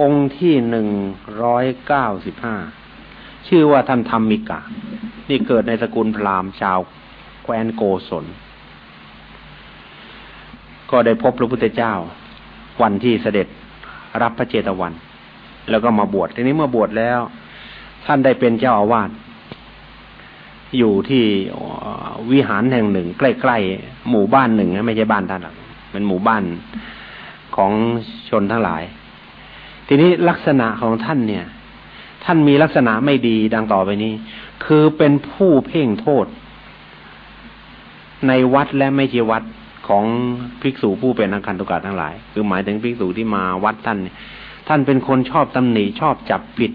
องค์ที่หนึ่งร้อยเก้าสิบห้าชื่อว่าท่านธรรมิกะ นี่เกิดในสกุลพราหมณ์ชาวแคว้นโกศล ก็ได้พบพระพุทธเจ้า วันที่เสด็จรับพระเจตวัน แล้วก็มาบวชทีนี้เมื่อบวชแล้ว ท่านได้เป็นเจ้าอาวาสอยู่ที่วิหารแห่งหนึ่ง ใกล้ๆหมู่บ้านหนึ่งไม่ใช่บ้านท่านหรอกเป็นหมู่บ้านของชนทั้งหลาย ทีนี้ลักษณะของท่านเนี่ย ท่านมีลักษณะไม่ดีดังต่อไปนี้ คือเป็นผู้เพ่งโทษ ในวัดและไม่ใช่วัดของภิกษุผู้เป็นอังคันตุกาทั้งหลาย คือหมายถึงภิกษุที่มาวัดท่าน ท่านเป็นคนชอบตำหนิชอบจับผิด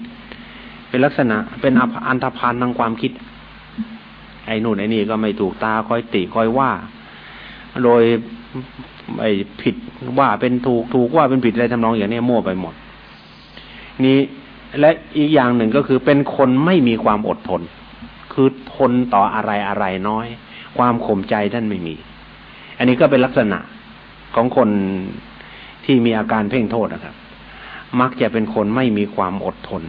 เป็นลักษณะเป็นอันธพาลทางความคิด ไอ้นู่นไอ้นี่ก็ไม่ถูกตาคอยติคอยว่า โดยไอ้ผิดว่าเป็นถูกถูกว่าเป็นผิดอะไรทำนองอย่างนี้มั่วไปหมด นี้และอีกอย่างหนึ่งก็คือเป็นคนไม่มีความอดทน คือทนต่ออะไรอะไรน้อย ความข่มใจท่านไม่มี อันนี้ก็เป็นลักษณะของคนที่มีอาการเพ่งโทษนะครับ มักจะเป็นคนไม่มีความอดทน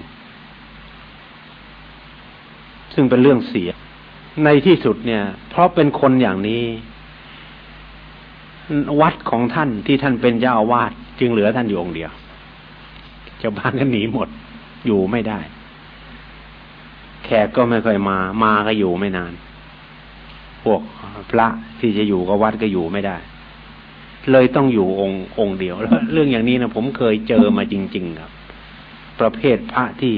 ซึ่งเป็นเรื่องเสีย ในที่สุดเนี่ย เพราะเป็นคนอย่างนี้ วัดของท่านที่ท่านเป็นเจ้าอาวาสจึงเหลือท่านอยู่องค์เดียวาวบ้านก็หนีหมด อยู่ไม่ได้ แขกก็ไม่ค่อยมา มาก็อยู่ไม่นาน พวกพระที่จะอยู่กับวัดก็อยู่ไม่ได้ เลยต้องอยู่องค์องค์เดียวแล้วเรื่องอย่างนี้นะผมเคยเจอมาจริง ๆ ครับ ประเภทพระที่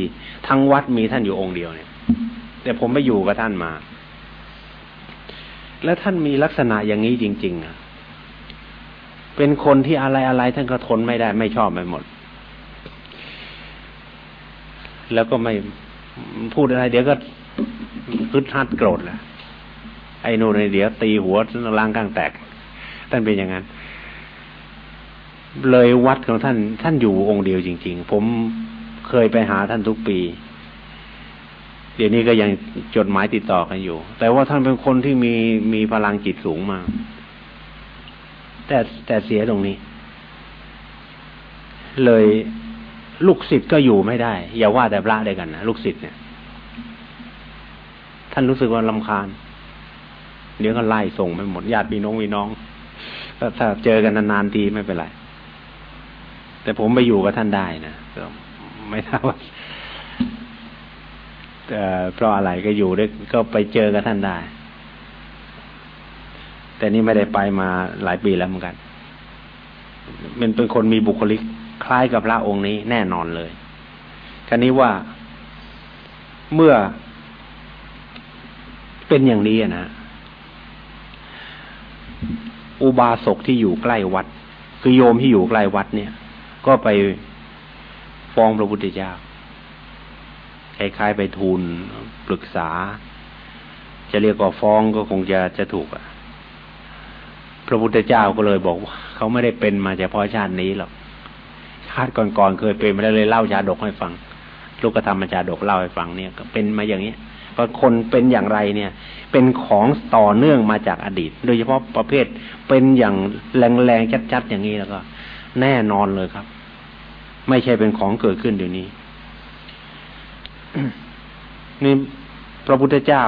ทั้งวัดมีท่านอยู่องค์เดียวเนี่ย แต่ผมไปอยู่กับท่านมา แล้วท่านมีลักษณะอย่างนี้จริง ๆอะเป็นคนที่อะไรอะไรท่านก็ทนไม่ได้ ไม่ชอบไปหมด แล้วก็ไม่พูดอะไร เดี๋ยวก็คึดฮัดโกรธแหละไอ้นู่นเดี๋ยวตีหัวล้างกลางแตก ท่านเป็นอย่างนั้น เลยวัดของท่าน ท่านอยู่องค์เดียวจริง ๆ ผมเคยไปหาท่านทุกปี เดี๋ยวนี้ก็ยังจดหมายติดต่อกันอยู่ แต่ว่าท่านเป็นคนที่มีมีพลังจิตสูงมาก แต่แต่เสียตรงนี้ เลย ลูกศิษย์ก็อยู่ไม่ได้ อย่าว่าแต่พระได้กันนะลูกศิษย์เนี่ย ท่านรู้สึกว่าลำคาญเดี๋ยวก็ไล่ส่งไปหมดญาติพี่น้องพี่น้องถ้าเจอกันนานๆทีไม่เป็นไร แต่ผมไปอยู่กับท่านได้นะก็ไม่ทราบว่าเพราะอะไรก็อยู่ด้วยก็ไปเจอกับท่านได้ แต่นี่ไม่ได้ไปมาหลายปีแล้วเหมือนกันมันเป็นคนมีบุคลิก คล้ายกับพระองค์นี้แน่นอนเลยคราวนี้ว่าเมื่อเป็นอย่างนี้นะอุบาสกที่อยู่ใกล้วัด คือโยมที่อยู่ใกล้วัดเนี่ย ก็ไปฟ้องพระพุทธเจ้าคล้ายๆไปทูลปรึกษา จะเรียกว่าฟ้องก็คงจะจะถูกอะพระพุทธเจ้าก็เลยบอกว่าเขาไม่ได้เป็นมาเฉพาะชาตินี้หรอก ชาติก่อนๆเคยเป็นมาแล้วเลยเล่าชาดกให้ฟัง ลูกธรรมชาดกเล่าให้ฟังเนี่ยก็เป็นมาอย่างนี้เพราะคนเป็นอย่างไรเนี่ย เป็นของต่อเนื่องมาจากอดีต โดยเฉพาะประเภทเป็นอย่างแรงๆชัดๆอย่างนี้แล้วก็ แน่นอนเลยครับ ไม่ใช่เป็นของเกิดขึ้นเดี๋ยวนี้นี่พระพุทธเจ้า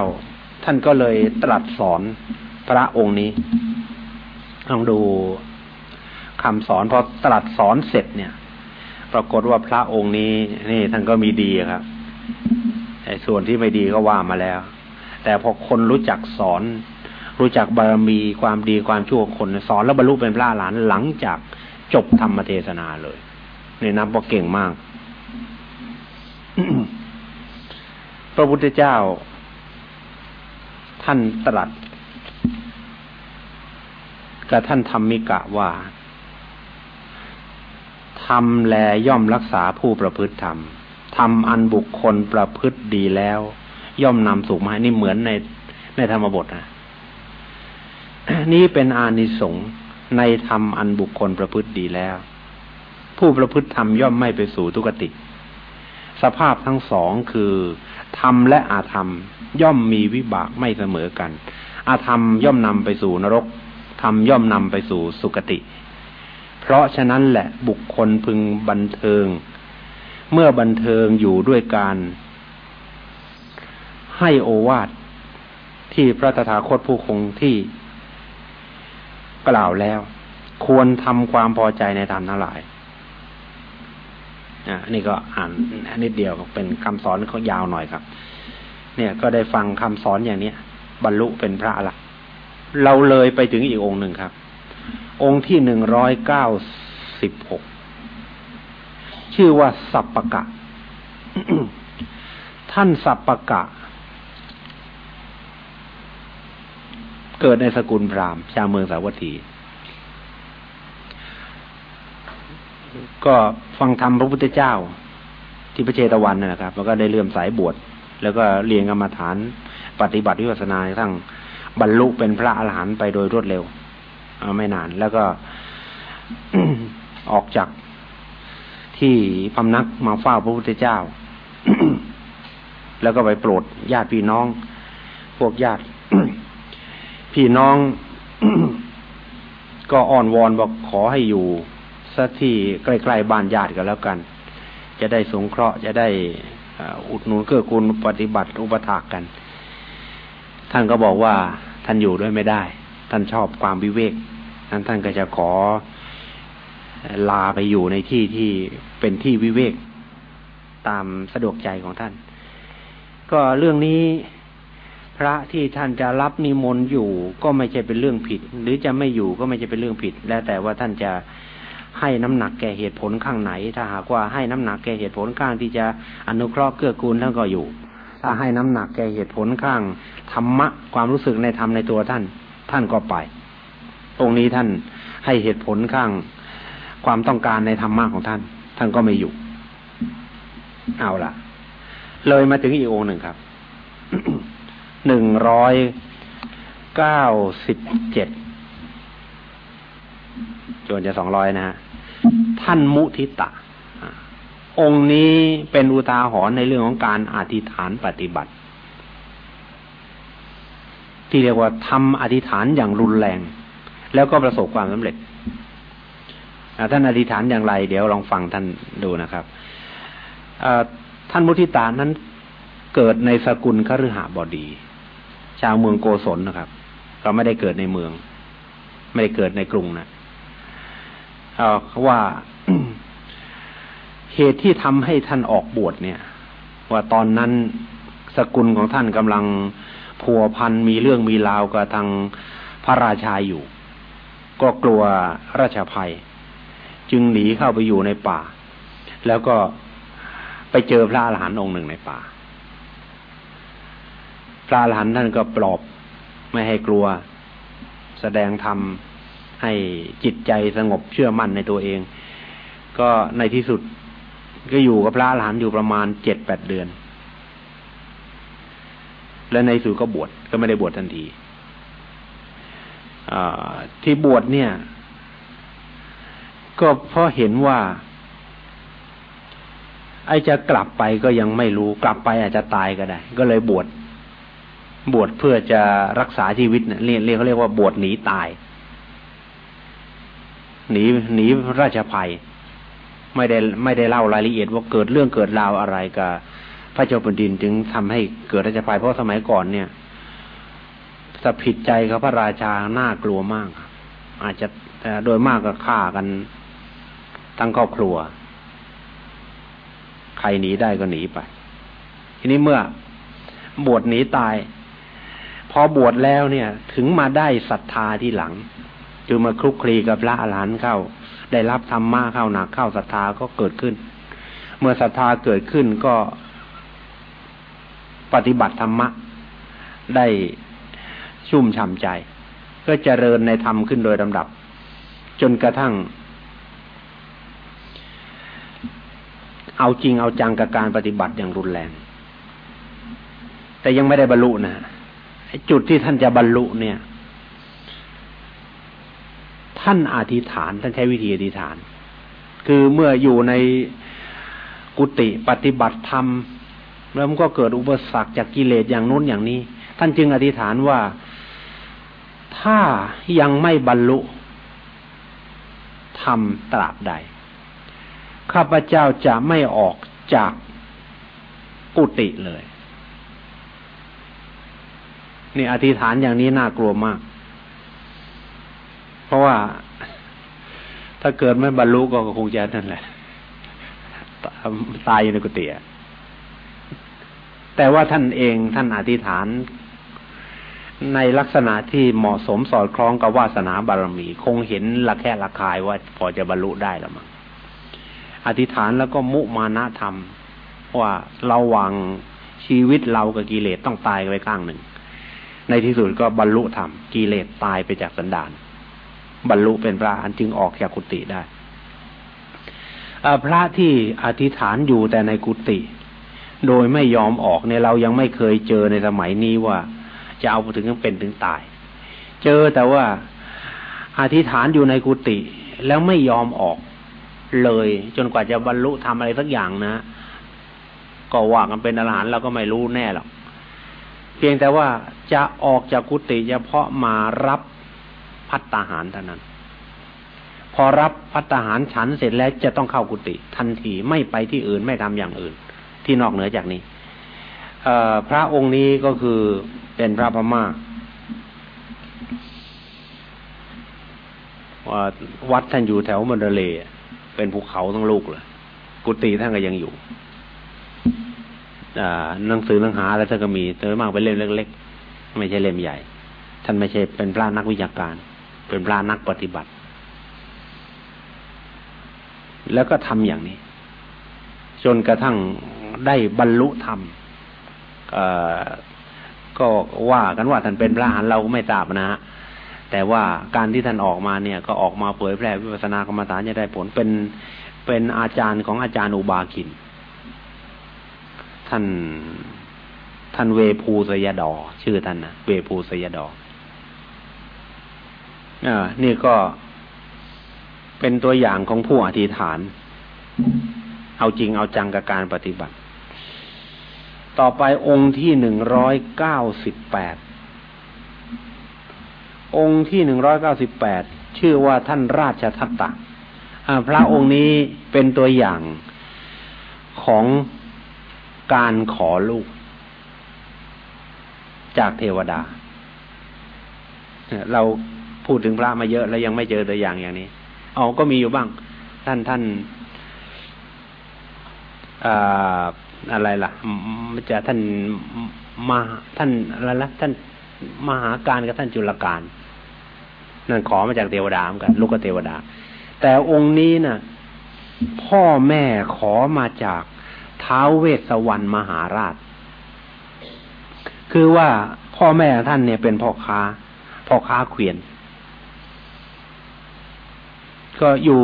ท่านก็เลยตรัสสอนพระองค์นี้ลองดูคำสอนพอตรัสสอนเสร็จเนี่ย ปรากฏว่าพระองค์นี้ นี่ท่านก็มีดีครับไอ้ส่วนที่ไม่ดีก็ว่ามาแล้ว แต่พอคนรู้จักสอน รู้จักบารมีความดีความชั่วคน สอนแล้วบรรลุเป็นพระหลานหลังจากจบธรรมเทศนาเลยในนับว่าเก่งมากพระพุทธเจ้า ท่านตรัสกับท่านธรรมิกะว่า ทำแลย่อมรักษาผู้ประพฤติธรรมทำอันบุคคลประพฤติดีแล้ว ย่อมนำสุขมานี่เหมือนในในธรรมบทนะนี่เป็นอานิสงส์ในธรรมอันบุคคลประพฤติดีแล้ว ผู้ประพฤติธรรมย่อมไม่ไปสู่ทุกติ สภาพทั้งสองคือธรรมและอาธรรม ย่อมมีวิบากไม่เสมอกัน อาธรรมย่อมนำไปสู่นรกธรรมย่อมนำไปสู่สุคติ เพราะฉะนั้นแหละบุคคลพึงบันเทิง เมื่อบันเทิงอยู่ด้วยการ ให้โอวาทที่พระตถาคตผู้คงที่กล่าวแล้ว ควรทำความพอใจในธรรมทั้งหลายอ่านี่ก็อ่านนิดเดียวเป็นคำสอนเขายาวหน่อยครับ เนี่ยก็ได้ฟังคำสอนอย่างเนี้ยบรรลุเป็นพระละเราเลยไปถึงอีกองค์หนึ่งครับ องค์ที่หนึ่งร้อยเก้าสิบหกชื่อว่าสัปปะกะ ท่านสัปปะกะ เกิดในสกุลพราหมณ์ชาวเมืองสาวัตถี ก็ฟังธรรมพระพุทธเจ้า ที่พระเจตวันนะครับแล้วก็ได้เลื่อมสายบวชแล้วก็เรียนกรรมฐาน ปฏิบัติวิปัสสนาทั้งบรรลุเป็นพระอรหันต์ไปโดยรวดเร็ว ไม่นาน แล้วก็ออกจากที่พำนักมาเฝ้าพระพุทธเจ้า แล้วก็ไปโปรดญาติพี่น้อง พวกญาติ พี่น้องก็อ่อนวอนบอกขอให้อยู่สักที่ใกล้ๆบ้านญาติกันแล้วกัน จะได้สงเคราะห์จะได้อุดหนุนเกื้อกูลปฏิบัติอุปถากกัน ท่านก็บอกว่าท่านอยู่ด้วยไม่ได้ ท่านชอบความวิเวก นั้นท่านก็จะขอลาไปอยู่ในที่ที่เป็นที่วิเวกตามสะดวกใจของท่าน ก็เรื่องนี้พระที่ท่านจะรับนิมนต์อยู่ก็ไม่ใช่เป็นเรื่องผิด หรือจะไม่อยู่ก็ไม่ใช่เป็นเรื่องผิด แล้วแต่ว่าท่านจะให้น้ำหนักแก่เหตุผลข้างไหน ถ้าหากว่าให้น้ำหนักแก่เหตุผลข้างที่จะอนุเคราะห์เกื้อกูลท่านก็อยู่ ถ้าให้น้ำหนักแก่เหตุผลข้างธรรมะความรู้สึกในธรรมในตัวท่าน ท่านก็ไป ตรงนี้ท่านให้เหตุผลข้างความต้องการในธรรมะของท่าน ท่านก็ไม่อยู่ เอาล่ะ เลยมาถึงอีกองค์หนึ่งครับหนึ่งร้อยเก้าสิบเจ็ดจนจะสองร้อยนะฮะท่านมุทิตะ องค์นี้เป็นอุทาหรณ์ในเรื่องของการอธิษฐานปฏิบัติ ที่เรียกว่าทำอธิษฐานอย่างรุนแรง แล้วก็ประสบความสำเร็จท่านอธิษฐานอย่างไร เดี๋ยวลองฟังท่านดูนะครับท่านมุทิตานั้นเกิดในสกุลคฤหบดี ชาวเมืองโกศลนะครับ ก็ไม่ได้เกิดในเมือง ไม่ได้เกิดในกรุงนะเาว่าเหตุที่ทำให้ท่านออกบวชเนี่ย ว่าตอนนั้นสกุลของท่านกำลังพัวพันมีเรื่องมีราวกับทางพระราชาอยู่ ก็กลัวราชภัย จึงหนีเข้าไปอยู่ในป่า แล้วก็ไปเจอพระอรหันต์องค์หนึ่งในป่า พระอรหันต์ท่านก็ปลอบไม่ให้กลัว แสดงธรรมให้จิตใจสงบเชื่อมั่นในตัวเอง ก็ในที่สุดก็อยู่กับพระอรหันต์อยู่ประมาณเจ็ดแปดเดือน และในสุดก็บวชก็ไม่ได้บวชทันที ที่บวชเนี่ย ก็เพราะเห็นว่า ไอจะกลับไปก็ยังไม่รู้ กลับไปอาจจะตายก็ได้ ก็เลยบวชบวชเพื่อจะรักษาชีวิตเรียกเรียกเขาเรียกว่าบวชหนีตาย หนีหนีราชภัย ไม่ได้ไม่ได้เล่ารายละเอียดว่าเกิดเรื่องเกิดราวอะไรกับพระเจ้าแผ่นดินจึงทำให้เกิดราชภัยเพราะสมัยก่อนเนี่ย สะผิดใจเขาพระราชาน่ากลัวมาก อาจจะโดยมากก็ฆ่ากันทั้งครอบครัว ใครหนีได้ก็หนีไป ทีนี้เมื่อบวชหนีตาย พอบวชแล้วเนี่ย ถึงมาได้ศรัทธาที่หลัง คือมาคลุกคลีกับพระอรหันต์เข้า ได้รับธรรมะเข้าหนักเข้าศรัทธาก็เกิดขึ้น เมื่อศรัทธาเกิดขึ้นก็ปฏิบัติธรรมะได้ ชุ่มช่ำใจ ก็เจริญในธรรมขึ้นโดยลำดับ จนกระทั่ง เอาจริงเอาจังกับการปฏิบัติอย่างรุนแรง แต่ยังไม่ได้บรรลุนะจุดที่ท่านจะบรรลุเนี่ย ท่านอธิษฐาน ท่านใช้วิธีอธิษฐาน คือเมื่ออยู่ในกุฏิปฏิบัติธรรมแล้วมันก็เกิดอุปสรรคจากกิเลสอย่างนู้นอย่างนี้ ท่านจึงอธิษฐานว่า ถ้ายังไม่บรรลุทำตราบใด ข้าพเจ้าจะไม่ออกจากกุฏิเลย นี่อธิษฐานอย่างนี้น่ากลัวมาก เพราะว่าถ้าเกิดไม่บรรลุก็คงจะนั่นแหละ ตายอยู่ในกุฏิแต่ว่าท่านเองท่านอธิษฐาน ในลักษณะที่เหมาะสมสอดคล้องกับวาสนาบารมี คงเห็นละแค่ละคายว่าพอจะบรรลุได้แล้วมั้งอธิษฐานแล้วก็มุมานะธรรม ว่าเราวางชีวิตเรากับกิเลสต้องตายไปข้างหนึ่ง ในที่สุดก็บรรลุธรรมกิเลสตายไปจากสันดานบรรลุเป็นพระอันจึงออกจากกุฏิได้พระที่อธิษฐานอยู่แต่ในกุฏิโดยไม่ยอมออกเนี่ยเรายังไม่เคยเจอในสมัยนี้ว่า จะเอาถึงเป็นถึงตาย เจอแต่ว่าอธิษฐานอยู่ในกุฏิแล้วไม่ยอมออกเลย จนกว่าจะบรรลุทำอะไรสักอย่างนะ ก็ว่ากันเป็นอรหันต์เราก็ไม่รู้แน่หรอกเพียงแต่ว่าจะออกจากกุฏิเฉพาะมารับพัตตาหารเท่านั้น พอรับพัตตาหารฉันเสร็จแล้วจะต้องเข้ากุฏิทันทีไม่ไปที่อื่นไม่ทำอย่างอื่น ที่นอกเหนือจากนี้ พระองค์นี้ก็คือเป็นพระพม่าวัดท่านอยู่แถวมันเดเลเป็นภูเขาทั้งลูกเลยกุฏิท่านก็ยังอยู่หนังสือหนังหาอะไรท่านก็มีแต่มากเป็นเล่มเล็กๆไม่ใช่เล่มใหญ่ ท่านไม่ใช่เป็นพระนักวิชาการ เป็นพระนักปฏิบัติ แล้วก็ทำอย่างนี้ จนกระทั่งได้บรรลุธรรม ก็ว่ากันว่าท่านเป็นพระอรหันต์เราก็ไม่ทราบนะฮะแต่ว่าการที่ท่านออกมาเนี่ย ก็ออกมาเผยแพร่วิปัสสนากรรมฐานจะได้ผลเป็นเป็นอาจารย์ของอาจารย์อุบาคิน ท่านท่านเวภูสยดอ ชื่อท่านนะเวภูสยดออ่านี่ก็เป็นตัวอย่างของผู้อธิษฐาน เอาจริงเอาจังกับการปฏิบัติ ต่อไปองค์ที่หนึ่งร้อยเก้าสิบแปดองค์ที่หนึ่งร้อยเก้าสิบแปดชื่อว่าท่านราชทัตตะพระองค์นี้เป็นตัวอย่างของการขอลูก จากเทวดา เราพูดถึงพระมาเยอะแล้วยังไม่เจอตัวอย่างอย่างนี้ เอ๋อก็มีอยู่บ้าง ท่านท่านอ่า อะไรล่ะมันจะท่านมาท่านอะไรละท่านมหาการกับท่านจุลการนั่นขอมาจากเทวดาเหมือนกันลูกก็เทวดา แต่องค์นี้นะ่ะ พ่อแม่ขอมาจากท้าวเวสสวรรณมหาราช คือว่าพ่อแม่ท่านเนี่ยเป็นพ่อค้าพ่อค้าเขวียน ก็อยู่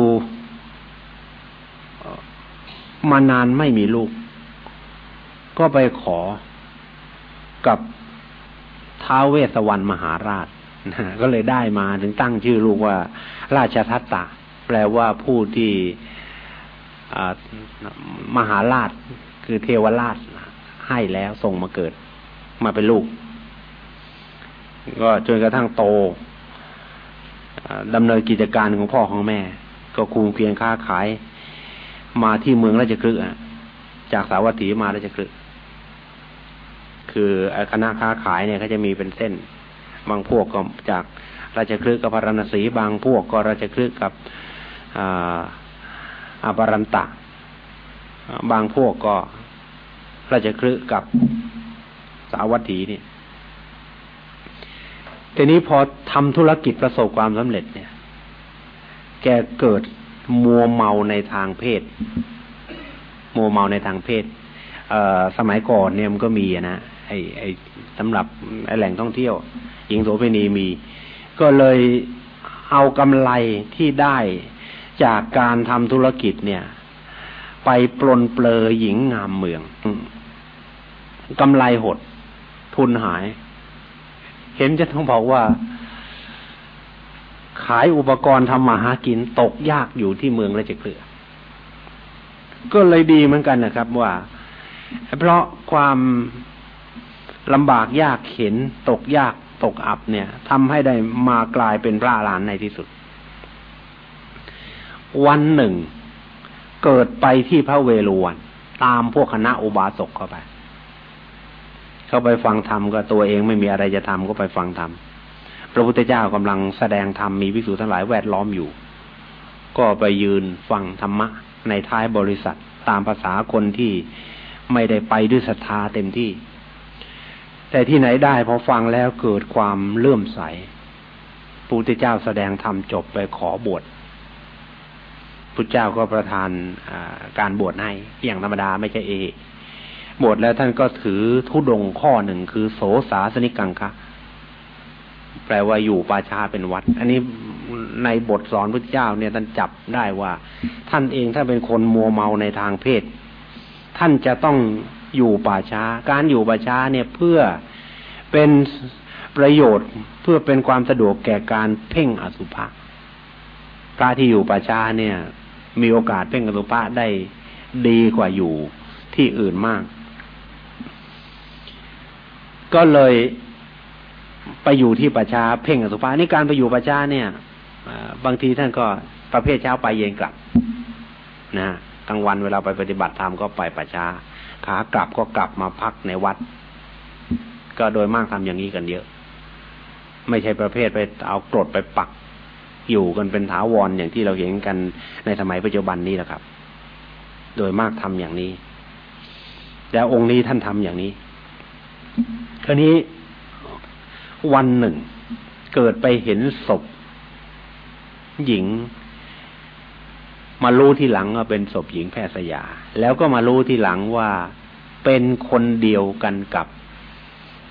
มานานไม่มีลูก ก็ไปขอกับท้าวเวสวรรณมหาราชก็เลยได้มาถึงตั้งชื่อลูกว่า ราชทัตตะ แปลว่าผู้ที่มหาราช คือเทวราชให้แล้วส่งมาเกิด มาเป็นลูก ก็จนกระทั่งโตดำเนินกิจการของพ่อของแม่ ก็คุมเพียงค้าขาย มาที่เมืองราชกฤห์จากสาวัตถีมาราชกฤห์ คือคณะค้าขายเนี่ยเขาจะมีเป็นเส้น บางพวกก็จากราชคลึกกับพาราณสีบางพวกก็ราชคลึกกับอาบารันตะ บางพวกก็ราชคลึกกับสาวัตถีเนี่ยทีนี้พอทำธุรกิจประสบความสำเร็จเนี่ย แกเกิดมัวเมาในทางเพศ มัวเมาในทางเพศ เออสมัยก่อนเนี่ยมันก็มีนะ ไอ้ไอ้สำหรับไอ้แหล่งท่องเที่ยวหญิงโสเภณีมี ก็เลยเอากำไรที่ได้จากการทำธุรกิจเนี่ย ไปปลนเปลือหญิงงามเมืองกำไรหด ทุนหาย เห็นจะต้องบอกว่า ขายอุปกรณ์ทำมาหากินตกยากอยู่ที่เมืองราชเกลือ ก็เลยดีเหมือนกันนะครับว่า เพราะความ ลำบากยากเข็นตกยากตกอับเนี่ยทำให้ได้มากลายเป็นพระอรหันต์ในที่สุด วันหนึ่ง เกิดไปที่พระเวฬุวัน ตามพวกคณะอุบาสกเข้าไป เข้าไปฟังธรรมก็ตัวเองไม่มีอะไรจะทำก็ไปฟังธรรมพระพุทธเจ้ากำลังแสดงธรรมมีวิสุทั้งหลายแวดล้อมอยู่ ก็ไปยืนฟังธรรมะในท้ายบริษัทตามภาษาคนที่ไม่ได้ไปด้วยศรัทธาเต็มที่ แต่ที่ไหนได้พอฟังแล้วเกิดความเลื่อมใสพระพุทธเจ้าแสดงธรรมจบไปขอบวชพุทธเจ้าก็ประทานการบวชให้อย่างธรรมดาไม่ใช่เอบวชแล้วท่านก็ถือทุดงข้อหนึ่งคือโสสาสนิกังคะแปลว่าอยู่ป่าชาเป็นวัด อันนี้ในบทสอนพุทธเจ้าเนี่ยท่านจับได้ว่า ท่านเองถ้าเป็นคนมัวเมาในทางเพศ ท่านจะต้อง อยู่ป่าช้า การอยู่ป่าช้าเนี่ยเพื่อเป็นประโยชน์เพื่อเป็นความสะดวกแก่การเพ่งอสุภะพระที่อยู่ป่าช้าเนี่ย มีโอกาสเพ่งอสุภะได้ดีกว่าอยู่ที่อื่นมาก ก็เลยไปอยู่ที่ป่าช้าเพ่งอสุภะนี่การไปอยู่ป่าช้าเนี่ยบางทีท่านก็ประเภทเช้าไปเย็นกลับนะกลางวันเวลาไปปฏิบัติธรรมก็ไปป่าช้า ขากลับก็กลับมาพักในวัด ก็โดยมากทำอย่างนี้กันเยอะ ไม่ใช่ประเภทไปเอากรดไปปัก อยู่กันเป็นถาวรอย่างที่เราเห็นกันในสมัยปัจจุบันนี้แหละครับ โดยมากทำอย่างนี้แต่องค์นี้ท่านทำอย่างนี้คราวนี้วันหนึ่ง เกิดไปเห็นศพ หญิง มารู้ที่หลังว่าเป็นศพหญิงแพทย์สยา แล้วก็มารู้ทีหลังว่าเป็นคนเดียวกันกับ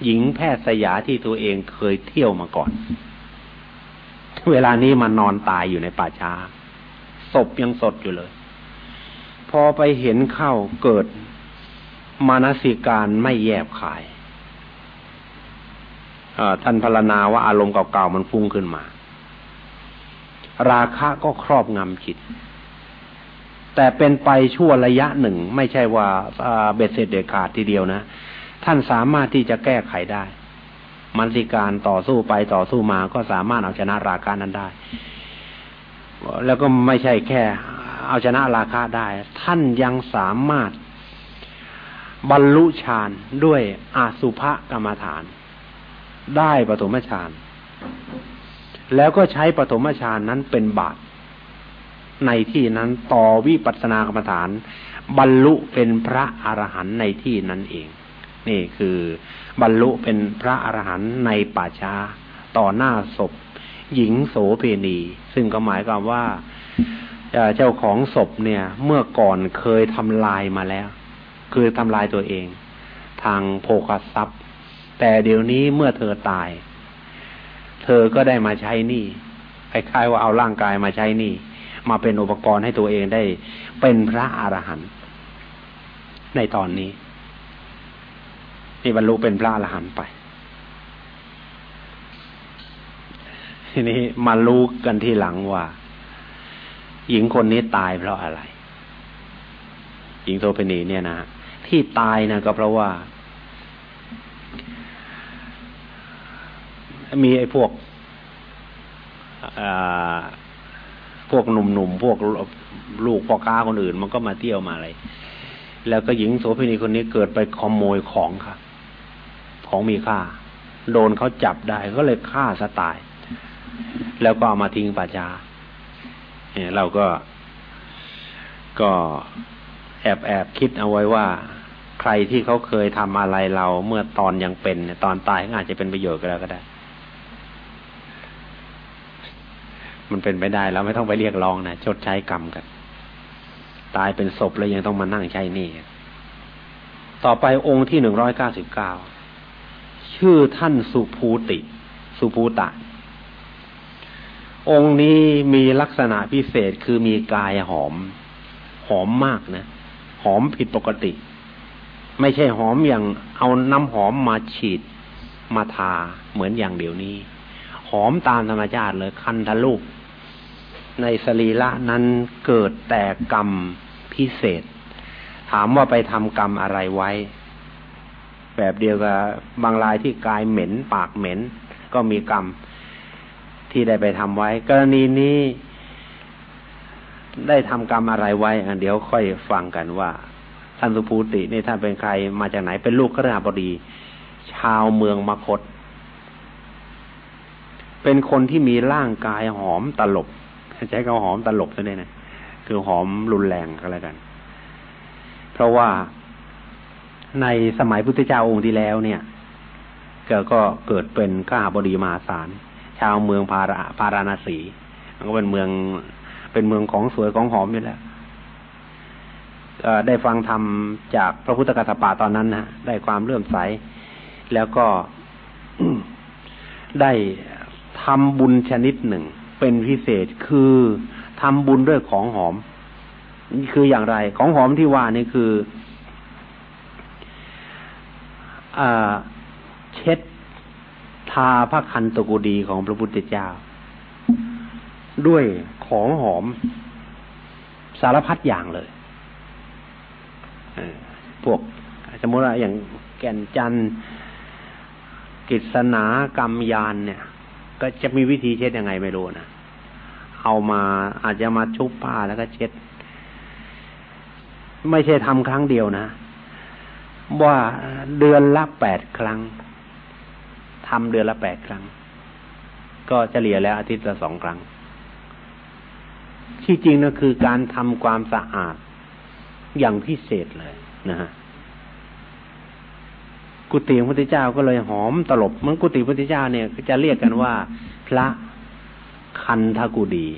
หญิงแพทย์สยาที่ตัวเองเคยเที่ยวมาก่อน เวลานี้มันนอนตายอยู่ในป่าช้าศพยังสดอยู่เลย พอไปเห็นเข้าเกิดมานสิการไม่แยบขายท่านพรณนาว่าอารมณ์เก่าๆมันฟุ้งขึ้นมา ราคะก็ครอบงำจิต แต่เป็นไปชั่วระยะหนึ่ง ไม่ใช่ว่าเบ็ดเสร็จเด็ดขาดทีเดียวนะ ท่านสามารถที่จะแก้ไขได้ มันสิการต่อสู้ไปต่อสู้มาก็สามารถเอาชนะราคานั้นได้ แล้วก็ไม่ใช่แค่ เอาชนะราคาได้ ท่านยังสามารถบรรลุฌานด้วยอาสุภกรรมฐาน ได้ปฐมฌานแล้วก็ใช้ปฐมฌานนั้นเป็นบาต ในที่นั้นต่อวิปัสสนากรรมฐาน บรรลุเป็นพระอรหันต์ในที่นั้นเอง นี่คือบรรลุเป็นพระอรหันต์ในป่าช้า ต่อหน้าศพ หญิงโสเพณี ซึ่งก็หมายความว่าเจ้าของศพเนี่ย เมื่อก่อนเคยทำลายมาแล้ว คือทำลายตัวเอง ทางโภคทรัพย์ แต่เดี๋ยวนี้เมื่อเธอตาย เธอก็ได้มาใช้นี่คล้ายๆว่าเอาร่างกายมาใช้นี่ มาเป็นอุปกรณ์ให้ตัวเองได้ เป็นพระอรหันต์ในตอนนี้นี่บรรลุเป็นพระอรหันต์ไป ทีนี้มารู้กันที่หลังว่า หญิงคนนี้ตายเพราะอะไร หญิงโทเพนีเนี่ยนะที่ตายนะก็เพราะว่า มีไอ้พวก พวกหนุ่มๆพวกลูกพ่อค้าคนอื่น มันก็มาเที่ยวมาอะไร แล้วก็หญิงโสเภณีคนนี้เกิดไปขโมยของค่ะ ของมีค่า โดนเขาจับได้ก็เลยฆ่าสตาย แล้วก็เอามาทิ้งป่าจาเนี่ยเราก็ ก็แอบแอบคิดเอาไว้ว่า ใครที่เขาเคยทำอะไรเราเมื่อตอนยังเป็นตอนตายอาจจะเป็นประโยชน์ก็แล้วก็ได้ มันเป็นไปได้แล้วไม่ต้องไปเรียกร้องนะชดใช้กรรมกัน ตายเป็นศพแล้วยังต้องมานั่งใช้นี่ต่อไปองค์ที่หนึ่งร้อยเก้าสิบเก้าชื่อท่านสุภูติ สุภูตะ องค์นี้มีลักษณะพิเศษคือมีกายหอม หอมมากนะ หอมผิดปกติ ไม่ใช่หอมอย่างเอาน้ำหอมมาฉีดมาทาเหมือนอย่างเดี๋ยวนี้ หอมตามธรรมชาติเลยคันทะลุ ในสรีระนั้นเกิดแต่กรรมพิเศษ ถามว่าไปทำกรรมอะไรไว้ แบบเดียวกับบางรายที่กายเหม็น ปากเหม็น ก็มีกรรมที่ได้ไปทำไว้ กรณีนี้ได้ทำกรรมอะไรไว้เดี๋ยวค่อยฟังกันว่าท่านสุภูตินี่ท่านเป็นใครมาจากไหนเป็นลูกขราบดี ชาวเมืองมคต เป็นคนที่มีร่างกายหอมตลบ ใช้คำหอมตลบซะเลยนะคือหอมรุนแรงก็แล้วกัน เพราะว่าในสมัยพุทธเจ้าองค์ที่แล้วเนี่ยก็ก็เกิดเป็นข้าบดีมาสาร ชาวเมืองพาราพาราณสีมันก็เป็นเมืองเป็นเมืองของสวยของหอมอยู่แล้วได้ฟังธรรมจากพระพุทธกัสสปะตอนนั้นนะได้ความเลื่อมใส แล้วก็ได้ทำบุญชนิดหนึ่ง เป็นพิเศษคือทำบุญด้วยของหอม นี่คืออย่างไร ของหอมที่ว่านี่คืออเช็ดทาพระคันตกุดีของพระพุทธเจ้า ด้วยของหอมสารพัดอย่างเลยพวกสมมติว่าอย่างแก่นจันกิษณากรรมยานเนี่ย ก็จะมีวิธีเช็ดยังไงไม่รู้นะเอามาอาจจะมาชุบผ้าแล้วก็เช็ด ไม่ใช่ทำครั้งเดียวนะว่าเดือนละแปดครั้งทำเดือนละแปดครั้ง ก็เฉลี่ยแล้วอาทิตย์ละสองครั้ง ที่จริงนะคือการทำความสะอาดอย่างพิเศษเลยนะฮะ กุฏิของพระพุทธเจ้าก็เลยหอมตลบมันกุฏิพระพุทธเจ้าเนี่ยจะเรียกกันว่า พระคันธกุดี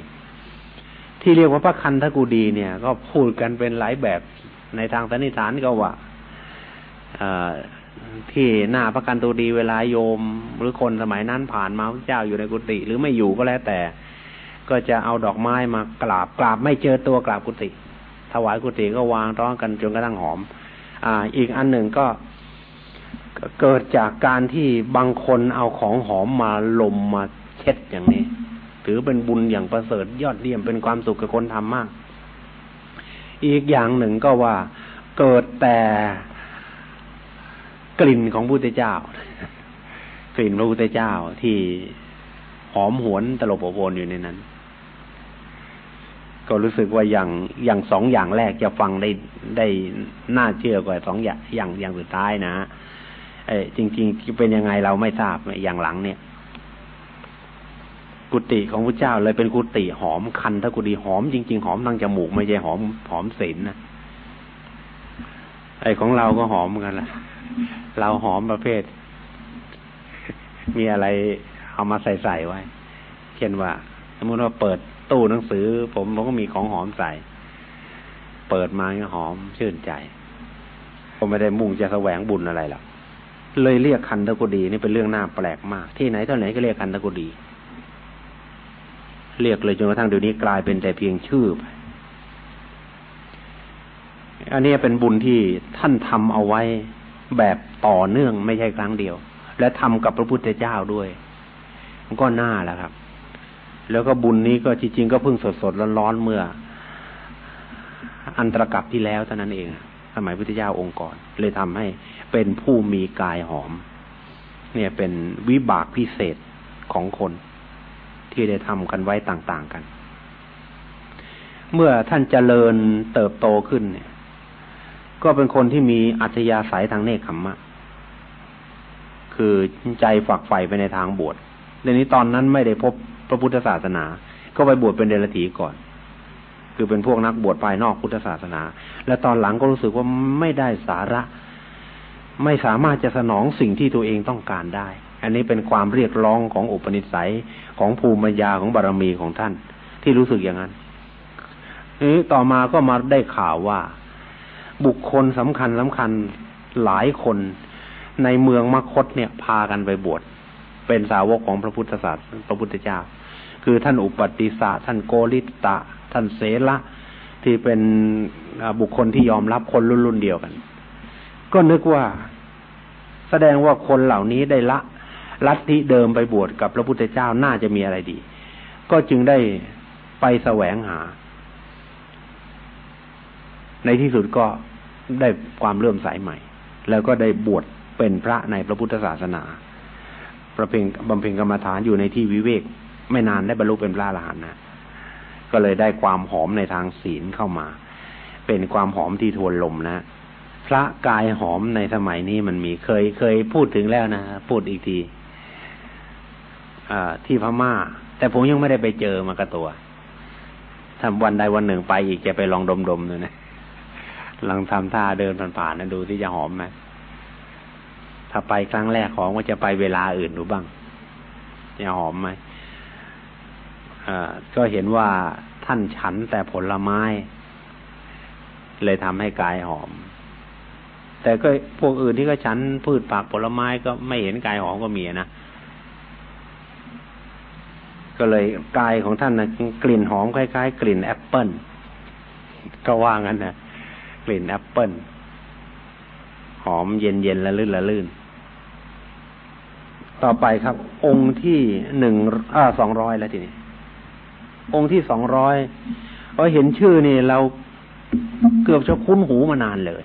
ที่เรียกว่าพระคันธกุดีเนี่ย ก็พูดกันเป็นหลายแบบในทางสันนิษฐานก็ว่าที่หน้าพระกันตูดีเวลาโยม หรือคนสมัยนั้นผ่านมาพระเจ้าอยู่ในกุฏิหรือไม่อยู่ก็แล้วแต่ ก็จะเอาดอกไม้มากราบกราบไม่เจอตัวกราบกุฏิถวายกุฏิก็วางร้องกันจนกระทั่งหอม อ่า อีกอันหนึ่งก็ เกิดจากการที่บางคนเอาของหอมมาลมมาเช็ดอย่างนี้ ถือเป็นบุญอย่างประเสริฐยอดเยี่ยมเป็นความสุขกับคนทำมาก อีกอย่างหนึ่งก็ว่าเกิดแต่กลิ่นของพระพุทธเจ้า กลิ่นพระพุทธเจ้าที่หอมหวนตลบอบอวนอยู่ในนั้น ก็รู้สึกว่าอย่างอย่างสองอย่างแรกจะฟังได้ได้น่าเชื่อกว่าสองอย่างอย่างอย่างสุดท้ายนะ เอจริง ๆ เป็นยังไงเราไม่ทราบอย่างหลังเนี่ย กุฏิของพระเจ้าเลยเป็นกุฏิหอมคันถ้ากุฏิหอมจริง ๆ หอมทางจมูกไม่ใช่หอมหอมศีลนะไอของเราก็หอมเหมือนกันละเราหอมประเภท มีอะไรเอามาใส่ใส่ไว้ เช่นว่า สมมติว่าเปิดตู้หนังสือ ผมผมก็มีของหอมใส่ เปิดมาก็หอมชื่นใจ ผมไม่ได้มุ่งจะแสวงบุญอะไรหรอก เลยเรียกคันตะกุดีนี่เป็นเรื่องน่าแปลกมาก ที่ไหนเท่าไหนก็เรียกคันตะกุดี เรียกเลยจนกระทั่งเดี๋ยวนี้กลายเป็นแต่เพียงชื่อไปอันนี้เป็นบุญที่ท่านทำเอาไว้แบบต่อเนื่องไม่ใช่ครั้งเดียว และทำกับพระพุทธเจ้าด้วยมันก็น่าแหละครับ แล้วก็บุญนี้ก็จริงๆก็เพิ่งสดๆร้อนๆเมื่อ อันตรกับที่แล้วเท่านั้นเอง สมัยพุทธเจ้าองค์ก่อน เลยทำให้เป็นผู้มีกายหอม เนี่ยเป็นวิบากพิเศษของคน ที่ได้ทำกันไว้ต่าง ๆกัน เมื่อท่านเจริญเติบโตขึ้นเนี่ย ก็เป็นคนที่มีอัธยาศัยทางเนคขมมะ คือใจฝักใฝ่ไปในทางบวชเดี๋ยวนี้ตอนนั้นไม่ได้พบพระพุทธศาสนา ก็ไปบวชเป็นเดรัจฉีก่อน คือเป็นพวกนักบวชภายนอกพุทธศาสนา และตอนหลังก็รู้สึกว่าไม่ได้สาระ ไม่สามารถจะสนองสิ่งที่ตัวเองต้องการได้ อันนี้เป็นความเรียกร้องของอุปนิสัยของภูมิปัญญาของบารรมีของท่าน ที่รู้สึกอย่างนั้นนี้ต่อมาก็มาได้ข่าวว่า บุคคลสำคัญสำคัญหลายคนในเมืองมคตเนี่ยพากันไปบวชเป็นสาวกของพระพุทธศาสนาพระพุทธเจ้า คือท่านอุปติสะท่านโกริตะ ท่านเสละที่เป็นบุคคลที่ยอมรับคนรุ่นรุ่นเดียวกัน ก็นึกว่าแสดงว่าคนเหล่านี้ได้ละลัทธิเดิมไปบวชกับพระพุทธเจ้าน่าจะมีอะไรดี ก็จึงได้ไปแสวงหา ในที่สุดก็ได้ความเลื่อมใสใหม่ แล้วก็ได้บวชเป็นพระในพระพุทธศาสนาประเพ็งบำเพ็ญกรรมฐานอยู่ในที่วิเวก ไม่นานได้บรรลุเป็นพระอรหันต์นะ ก็เลยได้ความหอมในทางศีลเข้ามา เป็นความหอมที่ทวนลมนะพระกายหอมในสมัยนี้มันมีเคยเคยพูดถึงแล้วนะพูดอีกทีที่พม่า แต่ผมยังไม่ได้ไปเจอมากระตัวถ้าวันใดวันหนึ่งไปอีกจะไปลองดมๆเลยนะลองทำท่าเดินผ่านๆนะดูที่จะหอมไหมถ้าไปครั้งแรกหอมก็จะไปเวลาอื่นดูบ้างจะหอมไหม ก็เห็นว่าท่านฉันแต่ผลไม้ เลยทำให้กายหอม แต่ก็พวกอื่นที่ก็ฉันพืชผักผลไม้ก็ไม่เห็นกายหอมก็มีนะก็เลยกายของท่านนะกลิ่นหอมคล้ายๆ กลิ่นแอปเปิลก็ว่างั้นนะกลิ่นแอปเปิลหอมเย็นๆระรื่นระรื่น ต่อไปครับ องค์ที่หนึ่งอ่าสองร้อยแล้วทีนี้ องค์ที่สองร้อยเพอเห็นชื่อนี่เราเกือบจะคุ้นหูมานานเลย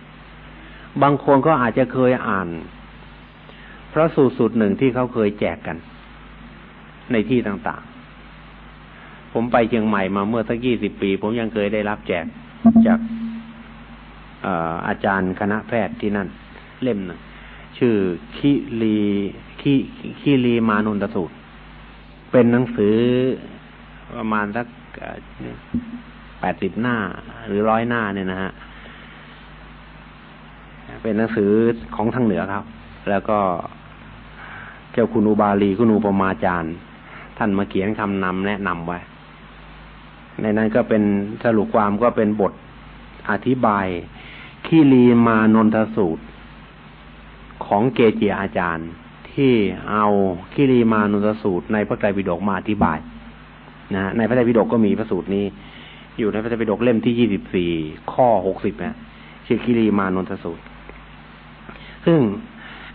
บางคนก็อาจจะเคยอ่าน พระสูตรสูตรหนึ่งที่เขาเคยแจกกัน ในที่ต่างๆ ผมไปเชียงใหม่มาเมื่อสักยี่สิบปี ผมยังเคยได้รับแจกจากอาจารย์คณะแพทย์ที่นั่น เล่มนึงชื่อคิรีคิคิรีมานุนตสูตร เป็นหนังสือ ประมาณสักแปดสิบหน้า หรือร้อยหน้าเนี่ยนะฮะเป็นหนังสือของทางเหนือครับ แล้วก็เจ้าคุณอุบาลีคุณอุปมาจารย์ ท่านมาเขียนคำนำแนะนำไว้ ในนั้นก็เป็นสรุปความก็เป็นบทอธิบายคิริมานนทสูตร ของเกจิอาจารย์ ที่เอาคิริมานนทสูตรในพระไตรปิฎกมาอธิบาย นะในพระไตรปิฎกก็มีพระสูตรนี้ อยู่ในพระไตรปิฎกเล่มที่ยี่สิบสี่ข้อหกสิบนะชื่อคิรีมานนทสูตร ซึ่ง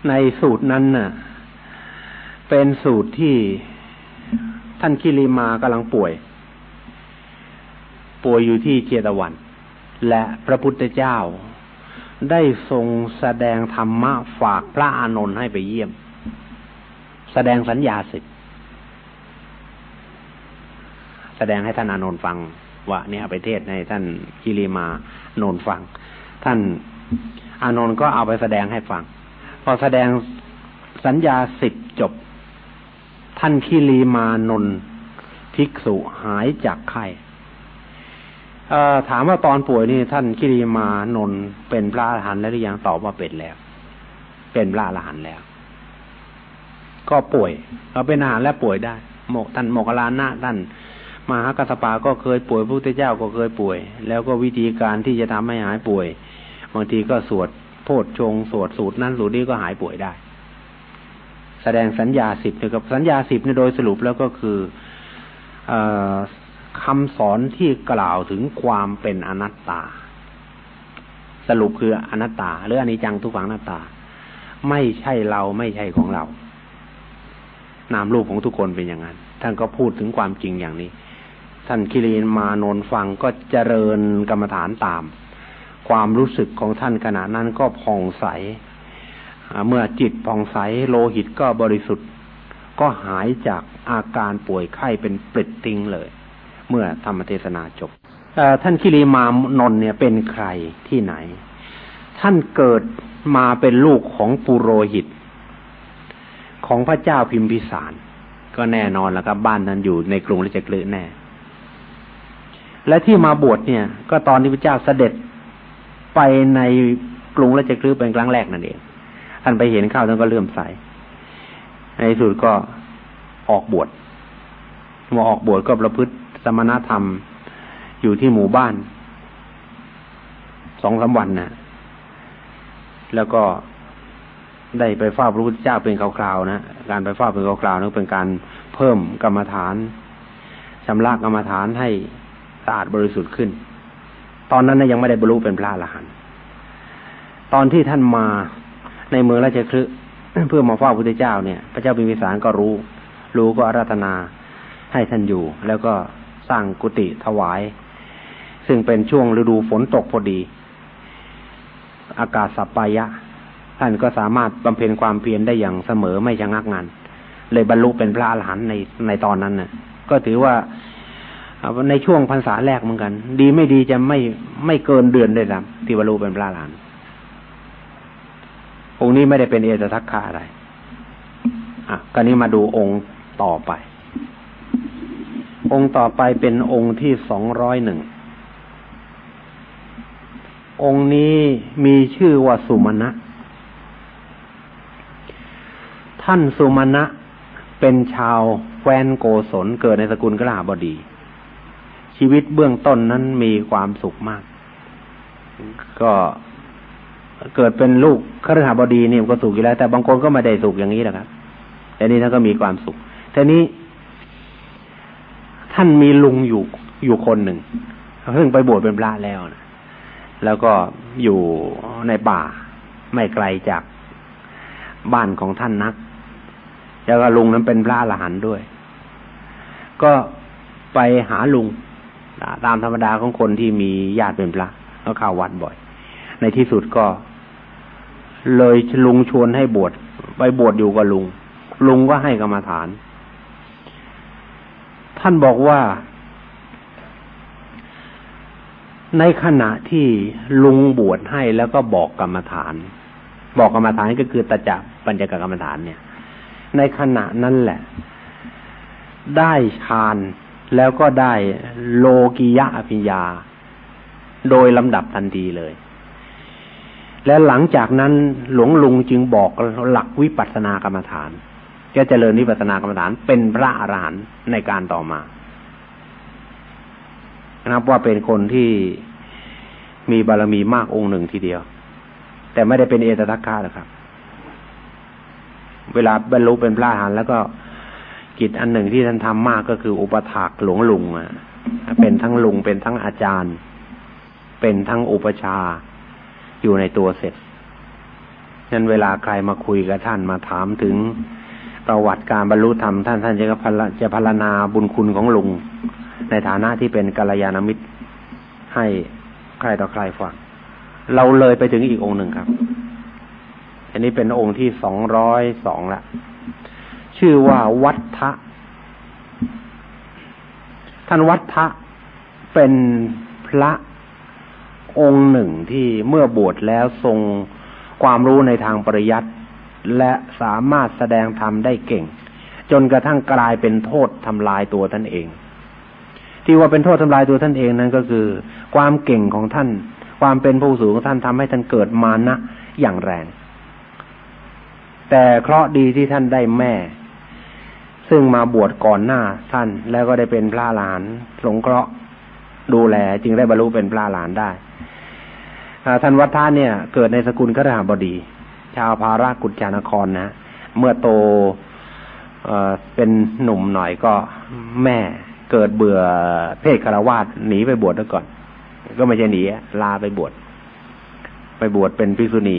ในสูตรนั้นน่ะ เป็นสูตรที่ท่านคิริมานนท์กำลังป่วย ป่วยอยู่ที่เจตวัน และพระพุทธเจ้าได้ทรงแสดงธรรมะฝากพระอานนท์ให้ไปเยี่ยม แสดงสัญญาสิทธิ แสดงให้ท่านอานนท์ฟังว่าเนี่ยไปเทศในท่านกิริมาโนนฟัง ท่านอานนท์ก็เอาไปแสดงให้ฟัง พอแสดงสัญญาสิทธิ์จบ ท่านคิรีมานนภิกษุหายจากไข้ถามว่าตอนป่วยนี่ท่านคิริมานนเป็นพระอรหันต์แล้วหรือยังตอบว่าเป็นแล้ว เป็นพระอรหันต์แล้ว ก็ป่วยเราเป็นอาหารและป่วยได้โมกท่านโมกลานะท่าน มหากัสปาก็เคยป่วยพระพุทธเจ้าก็เคยป่วย แล้วก็วิธีการที่จะทำให้หายป่วย บางทีก็สวดโพชฌงสวดสูตรนั้นสูตรนี้ก็หายป่วยได้ แสดงสัญญาสิบกับสัญญาสิบในโดยสรุปแล้วก็คืออคำสอนที่กล่าวถึงความเป็นอนัตตา สรุปคืออนัตตาหรืออนิจจังทุกขังอนัตตา ไม่ใช่เราไม่ใช่ของเรานามรูปของทุกคนเป็นอย่างนั้นท่านก็พูดถึงความจริงอย่างนี้ ท่านคิรินมานนฟังก็เจริญกรรมฐานตาม ความรู้สึกของท่านขณะนั้นก็ผ่องใส เมื่อจิตผ่องใสโลหิตก็บริสุทธิ์ ก็หายจากอาการป่วยไข้เป็นปลิดทิ้งเลย เมื่อธรรมเทศนาจบท่านคิริมานนเนี่ยเป็นใครที่ไหน ท่านเกิดมาเป็นลูกของปุโรหิต ของพระเจ้าพิมพิสาร ก็แน่นอนแล้วครับบ้านนั้นอยู่ในกรุงราชกฤห์แน่ และที่มาบวชเนี่ย ก็ตอนที่พระเจ้าเสด็จไปในกรุงราชกฤห์เป็นครั้งแรกนั่นเองท่านไปเห็นข้าวท่านก็เลื่อมใส ในสุดก็ออกบวชมาออกบวชก็ประพฤติสมณธรรมอยู่ที่หมู่บ้านสองสาวันนะแล้วก็ได้ไปเฝ้าพระพุทธเจ้าเป็นคราวๆนะการไปเฝ้าเป็นคราวๆนั้นเป็นการเพิ่มกรรมฐานชำระกรรมฐานให้ะอาดบริสุทธิ์ขึ้น ตอนนั้นนะยังไม่ได้บรรลุเป็นพระอรหันต์ตอนที่ท่านมาในเมืองราชคฤห์เพื่อมาเฝ้าพระพุทธเจ้าเนี่ย พระเจ้าพิมพิสารก็รู้ รู้ก็อาราธนาให้ท่านอยู่ แล้วก็สร้างกุฏิถวาย ซึ่งเป็นช่วงฤดูฝนตกพอดี อากาศสัปปายะ ท่านก็สามารถบำเพ็ญความเพียรได้อย่างเสมอไม่ชะงักงานเลยบรรลุเป็นพระอรหันต์ในในตอนนั้นน่ะ ก็ถือว่า ในช่วงพรรษาแรกเหมือนกัน ดีไม่ดีจะไม่ไม่เกินเดือนเลยนะที่บรรลุเป็นพระอรหันองค์นี้ไม่ได้เป็นเอตทัคคะอะไร อะก็นี้มาดูองค์ต่อไป องค์ต่อไปเป็นองค์ที่สองร้อยหนึ่ง องค์นี้มีชื่อว่าสุมาณะท่านสุมาณะเป็นชาวแคว้นโกศลเกิดในสกุลกลาบดี ชีวิตเบื้องต้นนั้นมีความสุขมาก ก็เกิดเป็นลูกขรหบดีนี่ก็สุขอยู่แล้ว แต่บางคนก็ไม่ได้สุขอย่างนี้นะครับแต่นี้ท่านก็มีความสุขแต่นี้ ท่านมีลุงอยู่อยู่คนหนึ่งเพิ่งไปบวชเป็นพระแล้วนะแล้วก็อยู่ในป่าไม่ไกลจากบ้านของท่านนัก แล้วก็ลุงนั้นเป็นพระอรหันต์ด้วย ก็ไปหาลุง ตามธรรมดาของคนที่มีญาติเป็นพระก็เข้าวัดบ่อย ในที่สุดก็ เลยลุงชวนให้บวชไปบวชอยู่กับลุง ลุงก็ให้กรรมฐาน ท่านบอกว่า ในขณะที่ลุงบวชให้แล้วก็บอกกรรมฐาน บอกกรรมฐานก็คือตจับปัญจกกรรมฐานเนี่ย ในขณะนั้นแหละ ได้ฌาน แล้วก็ได้โลกิยะอภิญญาโดยลำดับทันทีเลย และหลังจากนั้นหลวงลุงจึงบอกหลักวิปัสสนากรรมฐานจะเจริญวิปัสสนากรรมฐานเป็นพระอรหันต์ในการต่อมานับว่าเป็นคนที่มีบารมีมากองค์หนึ่งทีเดียว แต่ไม่ได้เป็นเอตทัคคะนะครับ เวลาบรรลุเป็นพระอรหันต์แล้วก็ กิจอันหนึ่งที่ท่านทำมากก็คืออุปถากหลวงลุงอะเป็นทั้งลุงเป็นทั้งอาจารย์ เป็นทั้งอุปชาอยู่ในตัวเสร็จนั้นเวลาใครมาคุยกับท่านมาถามถึงประวัติการบรรลุธรรมท่านท่านจะพลจะพรณนาบุญคุณของลุง ในฐานะที่เป็นกัลยาณมิตรให้ใครต่อใครฟังเราเลยไปถึงอีกองค์หนึ่งครับ อันนี้เป็นองค์ที่สองร้อยสองละ ชื่อว่าวัฏทะท่านวัฏทะเป็นพระองค์หนึ่งที่เมื่อบวชแล้วทรงความรู้ในทางปริยัติและสามารถแสดงธรรมได้เก่ง จนกระทั่งกลายเป็นโทษทำลายตัวท่านเอง ที่ว่าเป็นโทษทำลายตัวท่านเองนั้นก็คือ ความเก่งของท่าน ความเป็นผู้สูงของท่านทำให้ท่านเกิดมานะอย่างแรง แต่เคราะดีที่ท่านได้แม่ ซึ่งมาบวชก่อนหน้าท่านแล้วก็ได้เป็นพระหลาน สงเคราะห์ดูแลจึงได้บรรลุเป็นพระหลานได้ท่านวัฒน์เนี่ย เกิดในสกุลขรหบดี ชาวพารากุจานครนะ เมื่อโตเอเป็นหนุ่มหน่อยก็แม่เกิดเบื่อเพศคารวาสหนีไปบวชแล้วก่อน ก็ไม่ใช่หนีลาไปบวชไปบวชเป็นภิกษุณี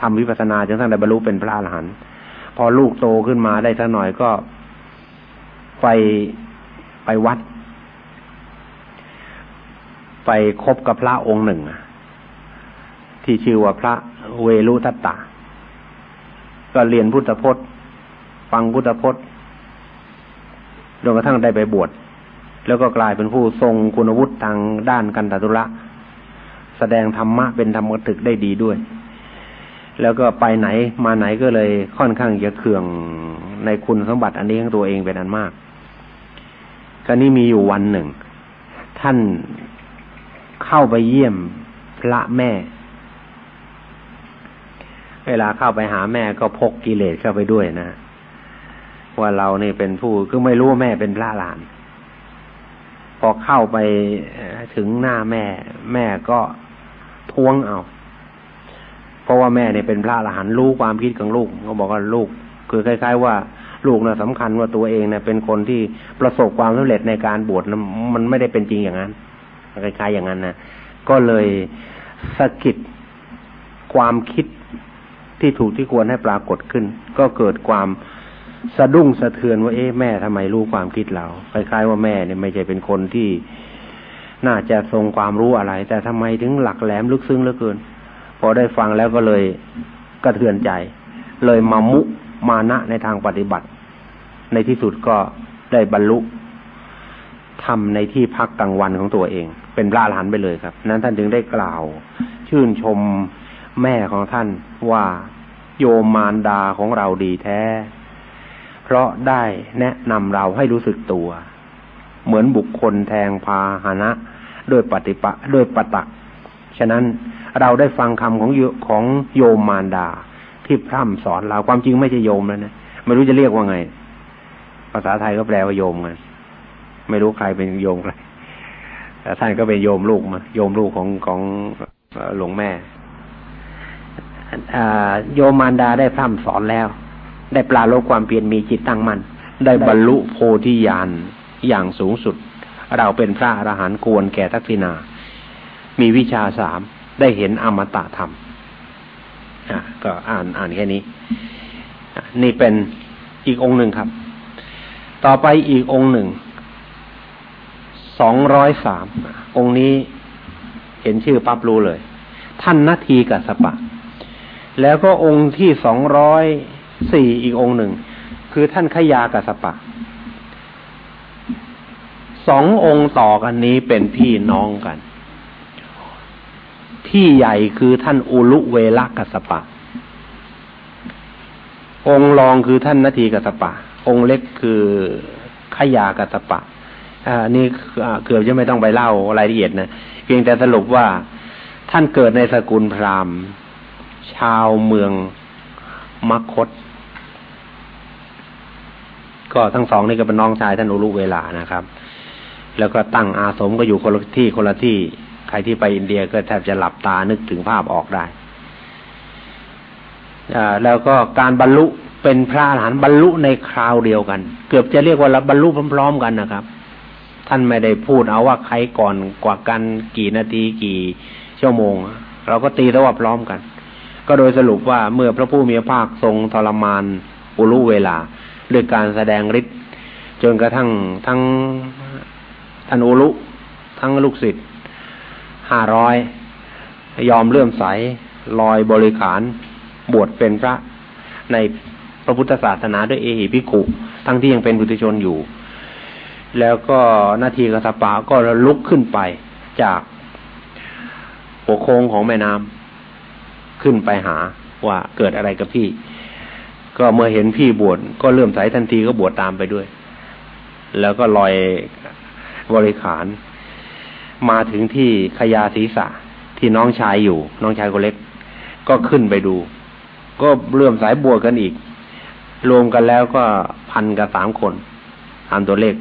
ทำวิปัสสนาจนทั้งได้บรรลุเป็นพระอรหันต์พอลูกโตขึ้นมาได้สักหน่อยก็ ไปไปวัด ไปคบกับพระองค์หนึ่ง ที่ชื่อว่าพระเวรุทัตตาก็เรียนพุทธพจน์ ฟังพุทธพจน์จนกระทั่งได้ไปบวชแล้วก็กลายเป็นผู้ทรงคุณวุฒิทางด้านกันตตุระแสดงธรรมะเป็นธรรมกถึกได้ดีด้วย แล้วก็ไปไหนมาไหนก็เลยค่อนข้างจะเคืองในคุณสมบัติอันนี้ของตัวเองเป็นอันมาก ก็นี้มีอยู่วันหนึ่ง ท่านเข้าไปเยี่ยมพระแม่ เวลาเข้าไปหาแม่ก็พกกิเลสเข้าไปด้วยนะว่าเราเนี่เป็นผู้คือไม่รู้ว่าแม่เป็นพระหลาน พอเข้าไปถึงหน้าแม่ แม่ก็ท้วงเอา เพราะว่าแม่เนี่ยเป็นพระหลานรู้ความคิดของลูกเขาบอกว่าลูก คือคล้าย ๆ ว่า ลูกนี่ยสำคัญว่าตัวเองเนี่ยเป็นคนที่ประสบความสำเร็จในการบวชมันไม่ได้เป็นจริงอย่างนั้นคล้ายๆอย่างนั้นนะก็เลยสะกิดความคิดที่ถูกที่ควรให้ปรากฏขึ้น ก็เกิดความสะดุ้งสะเทือนว่าเอ๊ะแม่ทำไมรู้ความคิดเราคล้ายๆว่าแม่เนี่ยไม่ใช่เป็นคนที่น่าจะทรงความรู้อะไร แต่ทำไมถึงหลักแหลมลึกซึ้งเหลือเกิน พอได้ฟังแล้วก็เลยกระเทือนใจ เลยมามุมานะในทางปฏิบัติ ในที่สุดก็ได้บรรลุทำในที่พักกลางวันของตัวเอง เป็นพระอรหันต์ไปเลยครับ นั้นท่านถึงได้กล่าว ชื่นชมแม่ของท่านว่าโยมมารดาของเราดีแท้ เพราะได้แนะนำเราให้รู้สึกตัว เหมือนบุคคลแทงพาหนะด้วยปฏิปะด้วยปตัก ฉะนั้นเราได้ฟังคำของของโยมมารดาที่พร่ำสอนเราความจริงไม่ใช่โยมแล้วนะไม่รู้จะเรียกว่าไง ภาษาไทยก็แปลว่าโยมกันไม่รู้ใครเป็นโยมใครแต่ท่านก็เป็นโยมลูกมาโยมลูกของของหลวงแม่โยมมารดาได้พร่ำสอนแล้ว ได้ปลาโลกความเปลี่ยนมีจิตตั้งมัน่นได้บรรลุโพธิญาณอย่างสูงสุด เราเป็นพระอรหันต์ควรแก่ทักษิณามีวิชาสามได้เห็นอมตะธรรมก็อ่านอ่านแค่นี้ นี่เป็นอีกองค์หนึ่งครับ ต่อไปอีกองค์หนึ่ง สองร้อยสาม องค์นี้เห็นชื่อปั๊บรู้เลย ท่านนาทีกัสปะ แล้วก็องค์ที่สองร้อยสี่อีกองค์หนึ่ง คือท่านขยากัสปะ สององค์ต่อกันนี้เป็นพี่น้องกันที่ใหญ่คือท่านอุลุเวลกัสปะ องค์รองคือท่านนาทีกัสปะ องค์เล็กคือขยากัสปะอ่านี่เกือบจะไม่ต้องไปเล่ารายละเอียดนะเพียงแต่สรุปว่าท่านเกิดในสกุลพราหมณ์ ชาวเมืองมคต ก็ทั้งสองนี่ก็เป็นน้องชายท่านอุลุเวลานะครับ แล้วก็ตั้งอาสมก็อยู่คนละที่คนละที่ใครที่ไปอินเดียก็แทบจะหลับตานึกถึงภาพออกได้แล้วก็การบรรลุ เป็นพระอรหันต์บรรลุในคราวเดียวกัน เกือบจะเรียกว่าบรรลุพร้อมๆกันนะครับ ท่านไม่ได้พูดเอาว่าใครก่อนกว่ากันกี่นาทีกี่ชั่วโมง เราก็ตีแล้วว่าพร้อมกัน ก็โดยสรุปว่าเมื่อพระผู้มีพระภาคทรงทรมานอุลุเวลาด้วยการแสดงฤทธิ์จนกระทั่งทั้งท่านอุลุทั้งลูกศิษย์ห้าร้อยยอมเลื่อมใสลอยบริขารบวชเป็นพระใน พระพุทธศาสนาด้วยเอหิพิขุทั้งที่ยังเป็นบุตรชนอยู่ แล้วก็นาทีกสปาก็ลุกขึ้นไปจากหัวโค้งของแม่น้ำขึ้นไปหาว่าเกิดอะไรกับพี่ ก็เมื่อเห็นพี่บวชก็เลื่อมใสทันทีก็บวชตามไปด้วย แล้วก็ลอยบริขาร มาถึงที่ขยาศีรษะที่น้องชายอยู่ น้องชายคนเล็ก ก็ขึ้นไปดู ก็เลื่อมสายบวกกันอีก รวมกันแล้วก็พันกับสามคนตามตัวเลข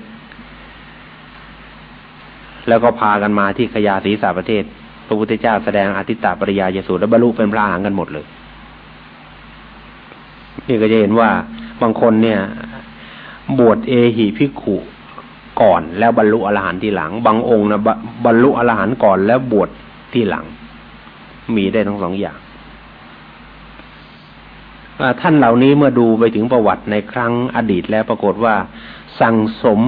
แล้วก็พากันมาที่ขยาศีรษะประเทศ พระพุทธเจ้าแสดงอธิตตปริยายสูตรและบรรลุเป็นพระอรหันต์กันหมดเลยนี่ก็จะเห็นว่าบางคนเนี่ย บวชเอหิพิกขุก่อนแล้วบรรลุอรหันต์ทีหลัง บางองค์นะบรรลุอรหันต์ก่อนแล้วบวชที่หลัง มีได้ทั้งสองอย่าง ท่านเหล่านี้เมื่อดูไปถึงประวัติในครั้งอดีตแล้วปรากฏว่า สั่งสม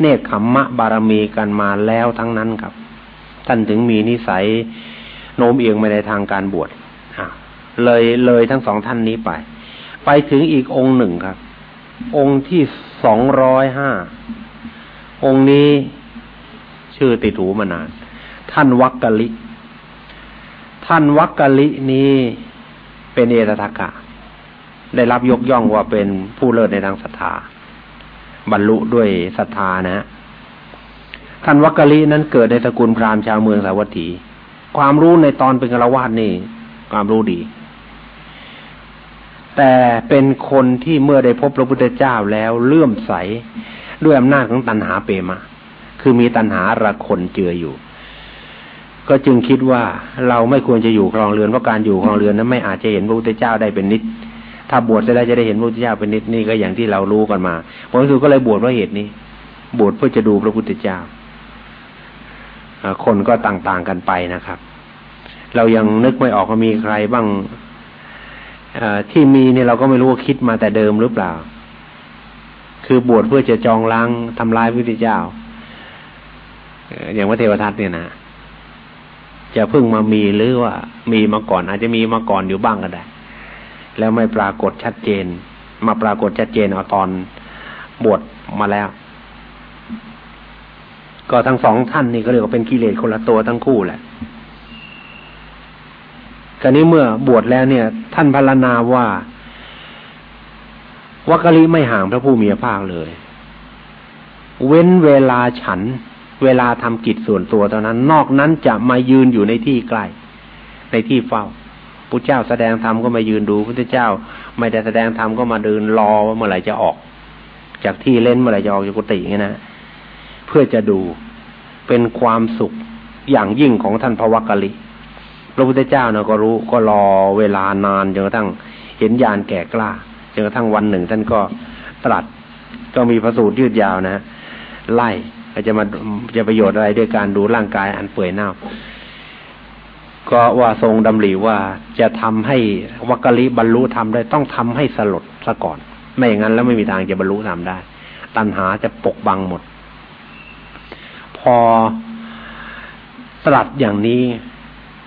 เนคขมมะบารมีกันมาแล้วทั้งนั้นครับ ท่านถึงมีนิสัยโน้มเอียงไปในทางการบวชเลยเลยทั้งสองท่านนี้ไป ไปถึงอีกองค์หนึ่งครับ องค์ที่สองร้อยห้าองค์นี้ชื่อติดหูมานาน ท่านวักกะลิ ท่านวักกะลินี้เป็นเอตทักกะ ได้รับยกย่องว่าเป็นผู้เลิศในทางศรัทธา บรรลุด้วยศรัทธานะท่านวักกะลินั้นเกิดในสกุลพราหมณ์ชาวเมืองสาวัตถี ความรู้ในตอนเป็นฆราวาสนี่ ความรู้ดี แต่เป็นคนที่เมื่อได้พบพระพุทธเจ้าแล้วเลื่อมใสด้วยอำนาจของตัณหาเปมาคือมีตัณหาระคนเจืออยู่ ก็จึงคิดว่าเราไม่ควรจะอยู่ครองเรือนเพราะการอยู่ครองเรือนนั้นไม่อาจจะเห็นพระพุทธเจ้าได้เป็นนิด ถ้าบวชจะได้จะได้เห็นพระพุทธเจ้าเป็นนิดนี่ก็อย่างที่เรารู้กันมาผลสุดก็เลยบวชเพราะเหตุนี้ บวชเพื่อจะดูพระพุทธเจ้าคนก็ต่างๆกันไปนะครับ เรายังนึกไม่ออกว่ามีใครบ้างที่มีเนี่ยเราก็ไม่รู้ว่าคิดมาแต่เดิมหรือเปล่า คือบวชเพื่อจะจองล้างทำลายพระพุทธเจ้าอย่างพระเทวทัตเนี่ยนะจะเพิ่งมามีหรือว่ามีมาก่อน อาจจะมีมาก่อนอยู่บ้างก็ได้ แล้วไม่ปรากฏชัดเจน มาปรากฏชัดเจนเอาตอนบวชมาแล้ว ก็ทั้งสองท่านนี่ก็เรียกว่าเป็นกิเลสคนละตัวทั้งคู่แหละกรณีเมื่อบวชแล้วเนี่ย ท่านพรณนาว่าวัคลีไม่ห่างพระผู้มีพระภาคเลย เว้นเวลาฉัน เวลาทำกิจส่วนตัวเท่านั้น นอกนั้นจะมายืนอยู่ในที่ใกล้ในที่เฝ้า พระเจ้าแสดงธรรมก็มายืนดูพระเจ้า ไม่ได้แสดงธรรมก็มาเดินรอว่าเมื่อไหร่จะออก จากที่เล่นเมื่อไหร่จะออกจากกุฏิเงี้ยนะเพื่อจะดูเป็นความสุขอย่างยิ่งของท่านพระวักกะลิพระพุทธเจ้าเนะก็รู้ก็รอเวลานานจนกระทั่งเห็นญาณแก่กล้าจนกระทั่งวันหนึ่ง ท่านก็ตรัสก็มีพระสูตรยืดยาวนะไล่จะมาจะประโยชน์อะไรด้วยการดูร่างกายอันเปื่อยเน่า ก็ว่าทรงดำริว่าจะทำให้วัคคลิบรรลุธรรมได้ต้องทำให้สลดซะก่อน ไม่อย่างนั้นแล้วไม่มีทางจะบรรลุธรรมได้ ตัณหาจะปกบังหมด พอตรัสอย่างนี้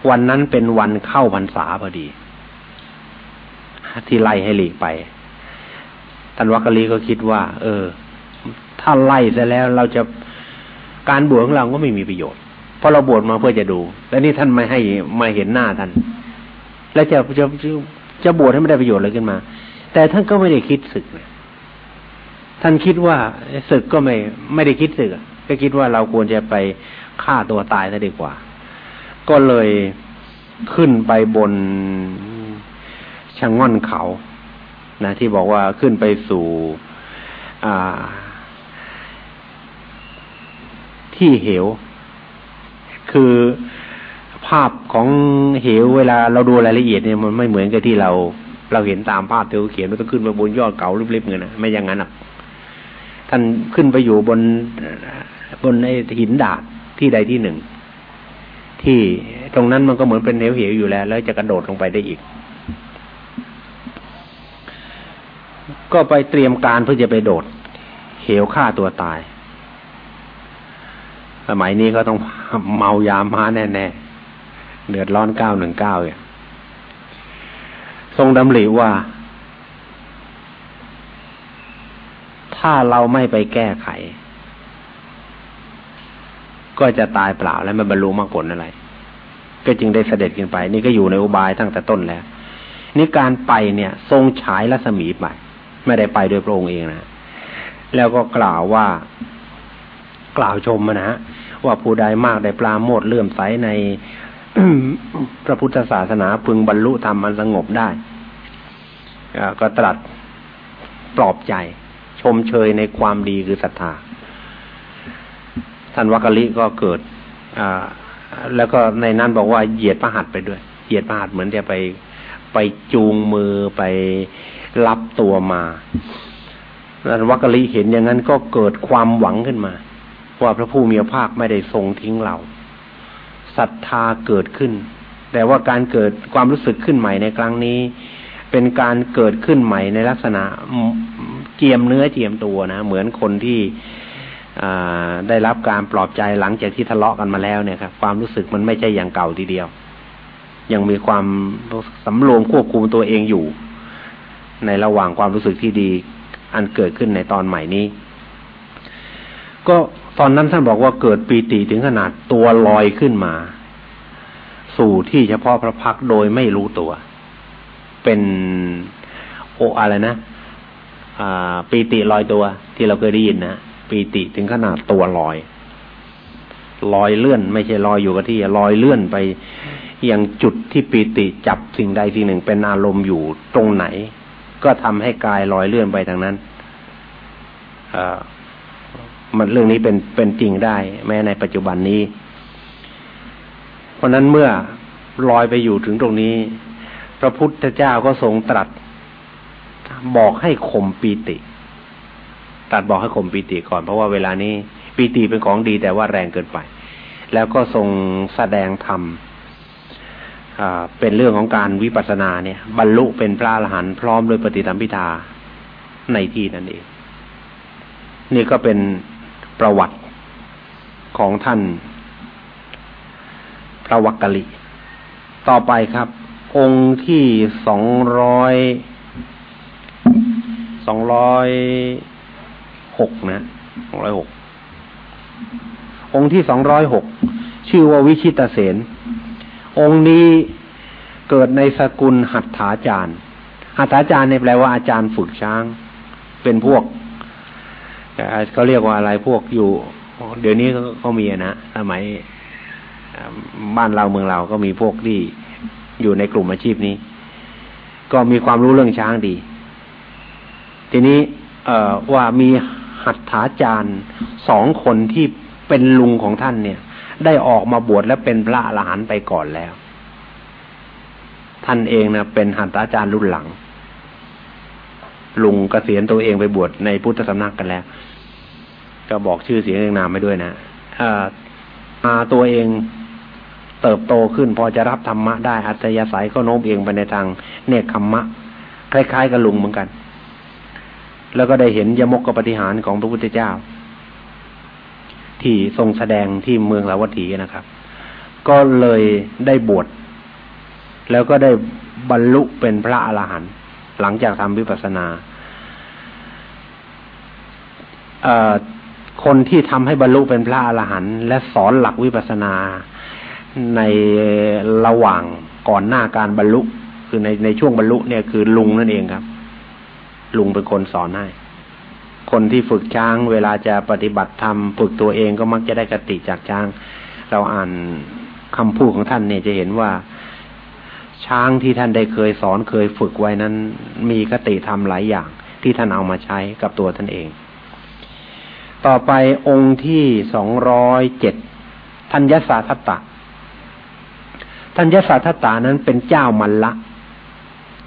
วันนั้นเป็นวันเข้าพรรษาพอดี ที่ไล่ให้หลีกไปท่านวัคคลีก็คิดว่า เออ ถ้าไล่ซะแล้วเราจะการบวชของเราก็ไม่มีประโยชน์ เพราะเราบวชมาเพื่อจะดู แล้วนี่ท่านไม่ให้มาเห็นหน้าท่าน แล้วจะจะจะบวชให้ไม่ได้ประโยชน์เลยขึ้นมา แต่ท่านก็ไม่ได้คิดศึกนะท่านคิดว่าศึกก็ไม่ไม่ได้คิดศึกก็คิดว่าเราควรจะไปฆ่าตัวตายซะดีกว่า ก็เลยขึ้นไปบนชะงง่อนเขา นะ ที่บอกว่าขึ้นไปสู่อ่าที่เหว คือภาพของเหวเวลาเราดูรายละเอียดเนี่ยมันไม่เหมือนกับที่เรา เราเห็นตามภาพที่เขาเขียนว่าต้องขึ้นไปบนยอดเขาริบๆเงี้ยนะไม่อย่างนั้นอะท่านขึ้นไปอยู่บนบนไอ้หินดาดที่ใดที่หนึ่ง ที่ตรงนั้นมันก็เหมือนเป็นเหวเหวอยู่แล้ว แล้วจะกระโดดลงไปได้อีก ก็ไปเตรียมการเพื่อจะไปโดด เหวฆ่าตัวตาย สมัยนี้ก็ต้องเมายาม้าแน่ๆเดือดร้อนเก้าหนึ่งเก้าเนี่ยทรงดำริว่า ถ้าเราไม่ไปแก้ไข ก็จะตายเปล่าและไม่บรรลุมรรคผลอะไร ก็จึงได้เสด็จขึ้นไป นี่ก็อยู่ในอุบายตั้งแต่ต้นแล้ว นี่การไปเนี่ย ทรงฉายรัศมีไป ไม่ได้ไปโดยพระองค์เองนะ แล้วก็กล่าวว่ากล่าวชมนะฮะ ว่าผู้ใดมากได้ปลาโมดเลื่อมใสในพระพุทธศาสนาพึงบรรลุธรรมมันสงบได้ก็ตรัสปลอบใจ ชมเชยในความดีคือศรัทธาท่านวัคลิก็เกิดแล้วก็ในนั้นบอกว่าเหยียดพระหัตไปด้วย เหยียดพระหัตเหมือนจะไปไปจูงมือไปรับตัวมาท่านวัคลิเห็นอย่างนั้นก็เกิดความหวังขึ้นมา ว่าพระผู้มีพระภาคไม่ได้ทรงทิ้งเราศรัทธาเกิดขึ้น แต่ว่าการเกิดความรู้สึกขึ้นใหม่ในครั้งนี้ เป็นการเกิดขึ้นใหม่ในลักษณะเจียมเนื้อเจียมตัวนะเหมือนคนที่ได้รับการปลอบใจหลังจากที่ทะเลาะกันมาแล้วเนี่ยครับความรู้สึกมันไม่ใช่อย่างเก่าทีเดียว ยังมีความสำรวมควบคุมตัวเองอยู่ ในระหว่างความรู้สึกที่ดี อันเกิดขึ้นในตอนใหม่นี้ ก็ ตอนนั้นท่านบอกว่าเกิดปีติถึงขนาดตัวลอยขึ้นมา สู่ที่เฉพาะพระพักโดยไม่รู้ตัว เป็นโออะไรนะปีติลอยตัว ที่เราเคยได้ยินนะปีติถึงขนาดตัวลอยลอยเลื่อน ไม่ใช่ลอยอยู่กับที่ลอยเลื่อนไปยังจุดที่ปีติจับสิ่งใดสิ่งหนึ่งเป็นอารมณ์อยู่ตรงไหน ก็ทำให้กายลอยเลื่อนไปทางนั้น มันเรื่องนี้เป็นเป็นจริงได้ แม้ในปัจจุบันนี้ เพราะนั้นเมื่อลอยไปอยู่ถึงตรงนี้ พระพุทธเจ้าก็ทรงตรัส บอกให้ข่มปีติตรัสบอกให้ข่มปีติก่อน เพราะว่าเวลานี้ปีติเป็นของดีแต่ว่าแรงเกินไป แล้วก็ทรงแสดงธรรมเป็นเรื่องของการวิปัสสนาเนี่ย บรรลุเป็นพระอรหันต์พร้อมด้วยปฏิธรรมพิธาในที่นั่นเอง นี่ก็เป็น ประวัติของท่าน พระวักกะลิ ต่อไปครับ องค์ที่สองร้อยสองร้อยหกนะสองร้อยหกองค์ที่สองร้อยหกชื่อว่าวิชิตเสนองค์นี้เกิดในสกุลหัตถาจารย์หัตถาจารย์เนี่ยแปลว่าอาจารย์ฝึกช้าง เป็นพวก เขาเรียกว่าอะไรพวกอยู่ เดี๋ยวนี้เขามีนะสมัยบ้านเราเมืองเราก็มีพวกที่อยู่ในกลุ่มอาชีพนี้ ก็มีความรู้เรื่องช้างดี ทีนี้ เออว่ามีหัตถาจารย์สองคนที่เป็นลุงของท่านเนี่ย ได้ออกมาบวชและเป็นพระอรหันต์ไปก่อนแล้ว ท่านเองนะเป็นหัตถาจารย์รุ่นหลัง ลุงกเกษียณตัวเองไปบวชในพุทธสำนักกันแล้ว ก็บอกชื่อเสียงเรียงนามไม่ด้วยนะอาตัวเองเติบโตขึ้นพอจะรับธรรมะได้อัตยาศัยก็โน้มเองไปในทางเนคขมมะ คล้ายๆกับลุงเหมือนกัน แล้วก็ได้เห็นยมกปฏิหารของพระพุทธเจ้า ที่ทรงแสดงที่เมืองสาวัตถีนะครับ ก็เลยได้บวชแล้วก็ได้บรรลุเป็นพระอรหันต์ หลังจากทำวิปัสสนาคนที่ทำให้บรรลุเป็นพระอรหันต์และสอนหลักวิปัสสนาในระหว่างก่อนหน้าการบรรลุ คือในในช่วงบรรลุเนี่ยคือลุงนั่นเองครับ ลุงเป็นคนสอนให้คนที่ฝึกช้าง เวลาจะปฏิบัติธรรมฝึกตัวเองก็มักจะได้กติจากช้าง เราอ่านคำพูดของท่านเนี่ยจะเห็นว่า ช้างที่ท่านได้เคยสอนเคยฝึกไว้นั้น มีกติธรรมหลายอย่าง ที่ท่านเอามาใช้กับตัวท่านเอง ต่อไปองค์ที่สองร้อยเจ็ดทัญญสาทัตตะท่านยศทัตตานั้นเป็นเจ้ามัลละ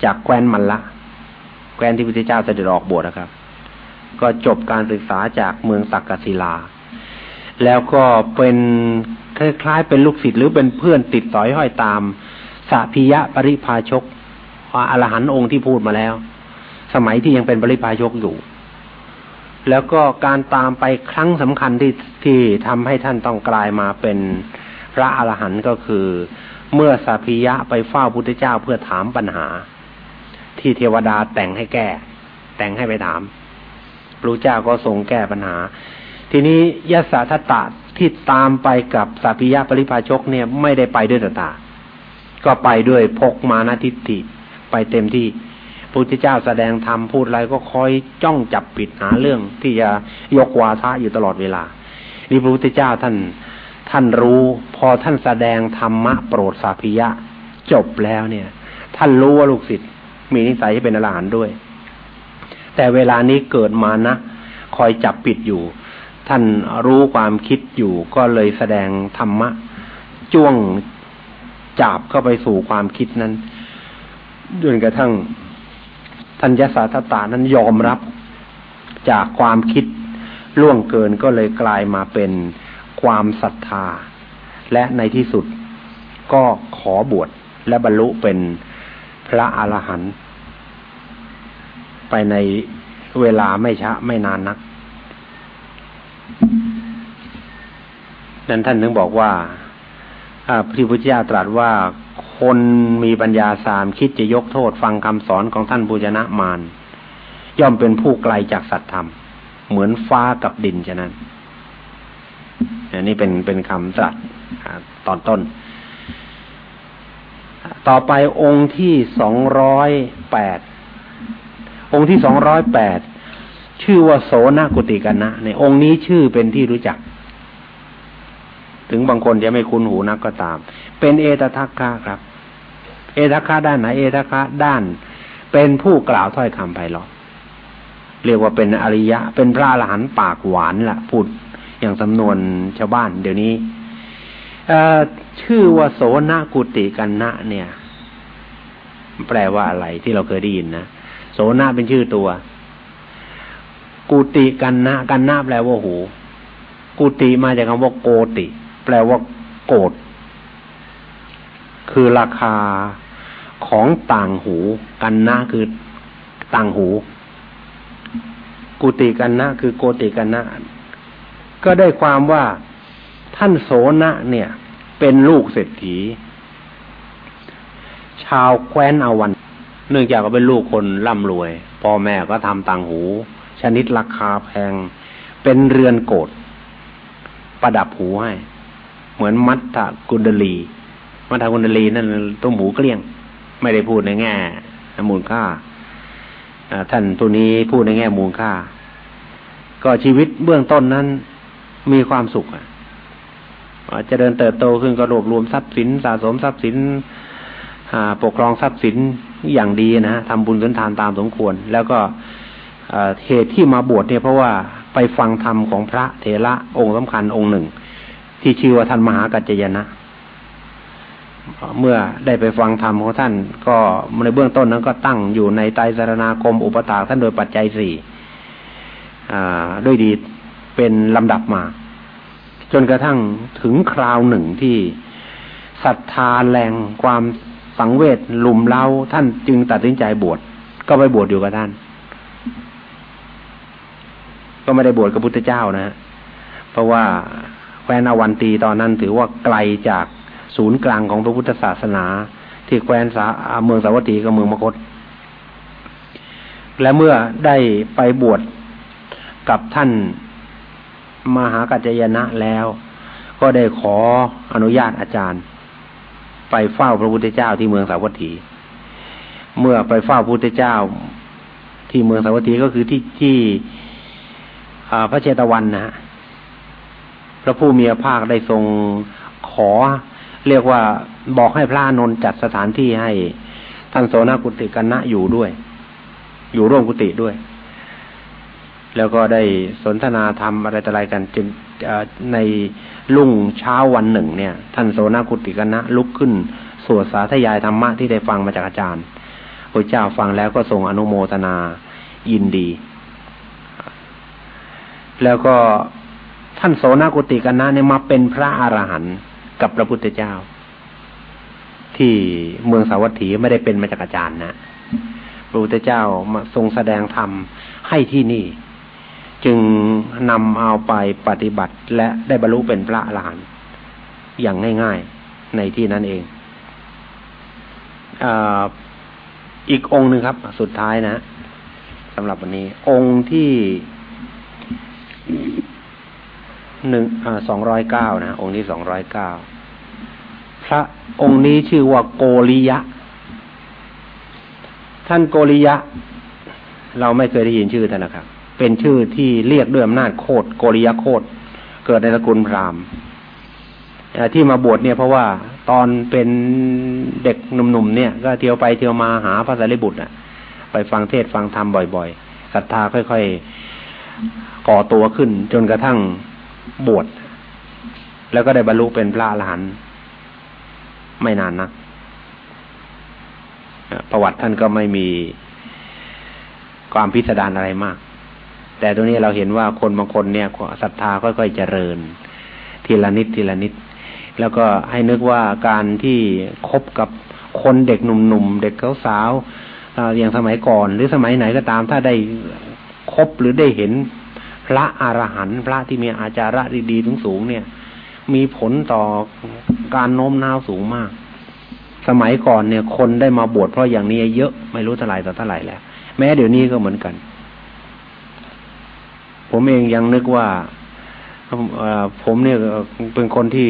จากแคว้นมัลละ แคว้นที่พระเจ้าเสด็จออกบวชนะครับ ก็จบการศึกษาจากเมืองตักกศิลา แล้วก็เป็นคล้ายๆเป็นลูกศิษย์หรือเป็นเพื่อนติดต่อยห้อยตาม สัพยะปริพาชกอรหันต์องค์ที่พูดมาแล้ว สมัยที่ยังเป็นปริพาชกอยู่ แล้วก็การตามไปครั้งสำคัญที่ที่ทำให้ท่านต้องกลายมาเป็นพระอรหันต์ก็คือ เมื่อสัพยะไปเฝ้าพุทธเจ้าเพื่อถามปัญหา ที่เทวดาแต่งให้แก้ แต่งให้ไปถามพระเจ้าก็ทรงแก้ปัญหา ทีนี้ยศทัตตะที่ตามไปกับสัพยะปริพาชกเนี่ยไม่ได้ไปด้วยตา ก็ไปด้วยพกมานาทิฏฐิไปเต็มที่พระพุทธเจ้าแสดงธรรมพูดอะไรก็คอยจ้องจับปิดหาเรื่องที่จะยกวาทะอยู่ตลอดเวลานี่พระพุทธเจ้าท่านท่านรู้ พอท่านแสดงธรรมะโปรดสาพิยะ จบแล้วเนี่ย ท่านรู้ว่าลูกศิษย์มีนิสัยที่เป็นอรหันต์ด้วย แต่เวลานี้เกิดมานะคอยจับปิดอยู่ ท่านรู้ความคิดอยู่ก็เลยแสดงธรรมะ จ้วง จับเข้าไปสู่ความคิดนั้นจนกระทั่งท่านยศาตตานั้นยอมรับจากความคิดล่วงเกินก็เลยกลายมาเป็นความศรัทธา และในที่สุดก็ขอบวชและบรรลุเป็นพระอรหันต์ไปในเวลาไม่ช้าไม่นานนัก นั้นท่านถึงบอกว่า พระพุทธเจ้าตรัสว่าคนมีปัญญาสามคิดจะยกโทษฟังคำสอนของท่านบูชนะมารย่อมเป็นผู้ไกลจากสัตธรรม เหมือนฟ้ากับดินฉะนั้นอันนี้เป็นเป็นคำตรัสตอนต้น ต่อไปองค์ที่สองร้อยแปดองค์ที่สองร้อยแปดชื่อว่าโสนกุติกันนะในองค์นี้ชื่อเป็นที่รู้จัก ถึงบางคนจะไม่คุ้นหูนักก็ตาม เป็นเอตทัคคะครับ เอตทัคคะด้านไหนเอตทัคคะด้าน เป็นผู้กล่าวถ้อยคำไพเราะเรียกว่าเป็นอริยะ เป็นพระอรหันต์ปากหวานละ่ะพูดอย่างสำนวนชาวบ้านเดี๋ยวนี้ชื่อว่าโสนกุติกันนะเนี่ย แปลว่าอะไรที่เราเคยได้ยินนะโสนาเป็นชื่อตัว กุติกันนะกันนะแปลว่าหู กุติมาจากคำว่าโกติ แปลว่าโกดคือราคาของต่างหูกันนะคือต่างหู กุติกันนะคือโกติกันนะก็ได้ความว่าท่านโสนะเนี่ย เป็นลูกเศรษฐี ชาวแคว้นอาวัน เนื่องจากเขาเป็นลูกคนร่ำรวย พ่อแม่ก็ทำต่างหู ชนิดราคาแพง เป็นเรือนโกดประดับหูให้ เหมือนมัทธกุณดลีมัทธกุณดลีนั่นต้มหูเกลี้ยง ไม่ได้พูดในแง่มูลค่าท่านตัวนี้พูดในแง่มูลค่า ก็ชีวิตเบื้องต้นนั้นมีความสุขจะเดินเติบโตขึ้นก็รวบรวมทรัพย์สินสะสมทรัพย์สินปกครองทรัพย์สินอย่างดีนะทำบุญสุนทานตามสมควร แล้วก็เหตุที่มาบวชเนี่ยเพราะว่าไปฟังธรรมของพระเถระองค์สำคัญองค์หนึ่ง ที่ชื่อว่าท่านมหากัจจยนะ เมื่อได้ไปฟังธรรมของท่าน ก็ในเบื้องต้นนั้นก็ตั้งอยู่ในไตรสารนาคมอุปถากท่านโดยปัจจัยสี่ด้วยดีเป็นลำดับมา จนกระทั่งถึงคราวหนึ่งที่ศรัทธาแรงความสังเวชลุมเล้าท่านจึงตัดสินใจบวชก็ไปบวชอยู่กับท่าน ก็ไม่ได้บวชกับพุทธเจ้านะ เพราะว่า แคว้นอวันตีตอนนั้นถือว่าไกลจากศูนย์กลางของพระพุทธศาสนา ที่แคว้นสาเมืองสาวัตถีกับเมืองมคต และเมื่อได้ไปบวชกับท่านมหากัจจยนะแล้ว ก็ได้ขออนุญาตอาจารย์ ไปเฝ้าพระพุทธเจ้าที่เมืองสาวัตถี เมื่อไปเฝ้าพระพุทธเจ้าที่เมืองสาวัตถีก็คือที่ที่พระเจตวันนะพ ระผู้มีภาคได้ทรงขอ เรียกว่าบอกให้พระนนท์จัดสถานที่ให้ท่านโสนกุติกันนะอยู่ด้วย อยู่ร่วมกุฏิด้วย แล้วก็ได้สนทนาธรรมอะไรต่ออะไรกันจึงในลุ่งเช้าวันหนึ่งเนี่ย ท่านโสนกุติกนะลุกขึ้นสวดสาธยายธรรมะที่ได้ฟังมาจากอาจารย์พระเจ้าฟังแล้วก็ทรงอนุโมทนายินดี แล้วก็ ท่านโสนกุติกนะเนี่ยมาเป็นพระอรหันต์กับพระพุทธเจ้า ที่เมืองสาวัตถีไม่ได้เป็นมาจากอาจารย์นะพระพุทธเจ้ามาทรงแสดงธรรมให้ที่นี่ จึงนำเอาไปปฏิบัติและได้บรรลุเป็นพระอรหันต์อย่างง่ายๆในที่นั้นเองออีกองค์หนึ่งครับ สุดท้ายนะสำหรับวันนี้ องค์ที่ หนึ่งสองร้อยเก้านะองค์ที่สองร้อยเก้าพระองค์นี้ชื่อว่าโกริยะ ท่านโกริยะ เราไม่เคยได้ยินชื่อท่านนะครับ เป็นชื่อที่เรียกด้วยอำนาจโคดโกริยโคดเกิดในตระกูลพราหมณ์ที่มาบวชเนี่ยเพราะว่าตอนเป็นเด็กหนุ่มๆเนี่ย ก็เที่ยวไปเที่ยวมาหาพระสารีบุตรอะ ไปฟังเทศฟังธรรมบ่อยๆศรัทธาค่อยๆก่อตัวขึ้น จนกระทั่ง บวชแล้วก็ได้บรรลุเป็นพระอรหันต์ไม่นานนะประวัติท่านก็ไม่มีความพิสดารอะไรมาก แต่ตรงนี้เราเห็นว่าคนบางคนเนี่ยศรัทธาค่อยๆเจริญ ทีละนิดทีละนิด แล้วก็ให้นึกว่าการที่คบกับคนเด็กหนุ่มๆ เด็กสาวๆอย่างสมัยก่อน หรือสมัยไหนก็ตามถ้าได้คบหรือได้เห็น พระอรหันต์พระที่มีอาจาระดีๆสูงๆเนี่ย มีผลต่อการโน้มน้าวสูงมาก สมัยก่อนเนี่ย คนได้มาบวชเพราะอย่างนี้เยอะไม่รู้เท่าไหร่ต่อเท่าไหร่แล้ว แม้เดี๋ยวนี้ก็เหมือนกัน ผมเองยังนึกว่าผมเนี่ยเป็นคนที่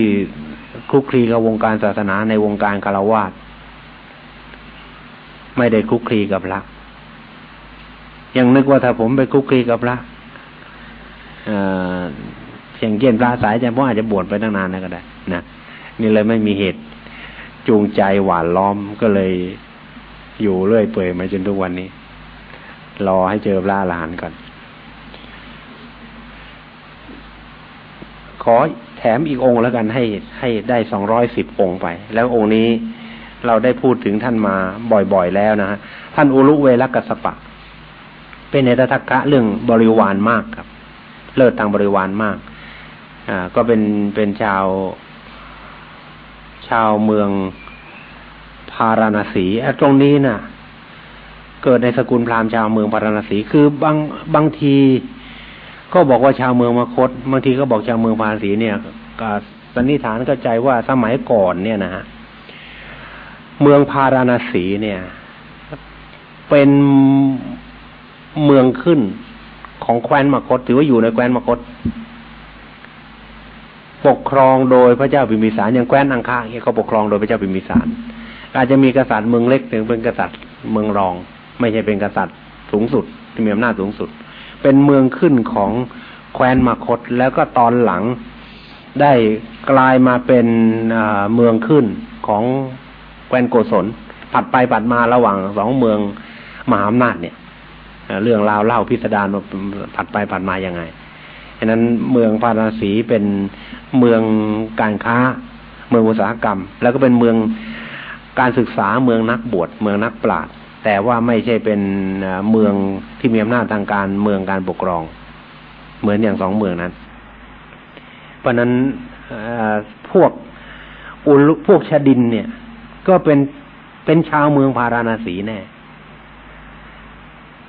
คลุกคลีกับวงการศาสนาในวงการคารวาสไม่ได้คลุกคลีกับพระยังนึกว่าถ้าผมไปคลุกคลีกับพระ อย่างเช่นพระสายจะพ่ออาจจะบวชไปตั้งนานนะก็ได้นะนี่เลยไม่มีเหตุจูงใจหวานล้อมก็เลยอยู่เรื่อยเปื่อยมาจนทุกวันนี้ รอให้เจอพระอรหันต์ก่อน ขอแถมอีกองค์แล้วกันให้ให้ได้สองร้อยสิบองค์ไป แล้วองค์นี้เราได้พูดถึงท่านมาบ่อยๆแล้วนะฮะท่านอุลุเวลกัสปะ เป็นเนตทักกะเรื่องบริวารมากครับ เลิศทางบริวารมาก อ่า ก็เป็นเป็นชาว ชาวเมืองพาราณสีตรงนี้นะ่ะ เกิดในสกุลพราหมณ์ชาวเมืองพาราณสี คือบางบางที ก็บอกว่าชาวเมืองมคต บางทีก็บอกชาวเมืองภาษีเนี่ยก็สันนิษฐานเข้าใจว่าสมัยก่อนเนี่ยนะฮะเมืองพาราณสีเนี่ย เป็นเมืองขึ้น ของแคว้นมคต ถือว่าอยู่ในแคว้นมคต ปกครองโดยพระเจ้าพิมพิสารอย่างแคว้นอังคาเนี่ยก็ปกครองโดยพระเจ้าพิมพิสาร อาจจะมีกษัตริย์เมืองเล็กถึงเป็นกษัตริย์เมืองรอง ไม่ใช่เป็นกษัตริย์สูงสุดที่มีอำนาจสูงสุด เป็นเมืองขึ้นของแคว้นมคต แล้วก็ตอนหลังได้กลายมาเป็นเมืองขึ้นของแคว้นโกศลผัดไปผัดมาระหว่างสองเมืองมหาอำนาจเนี่ย เรื่องราวเล่าพิสดารว่าผัดไปผัดมายังไงฉะนั้นเมืองพาราสีเป็นเมืองการค้า เมืองอุตสาหกรรม แล้วก็เป็นเมืองการศึกษาเมืองนักบวชเมืองนักปราชญ์แต่ว่าไม่ใช่เป็นเมืองที่มีอำนาจทางการเมืองการปกครอง เหมือนอย่างสองเมืองนั้น เพราะนั้นพวกอุลพวกชดินเนี่ย ก็เป็นเป็นชาวเมืองพาราณสีแน่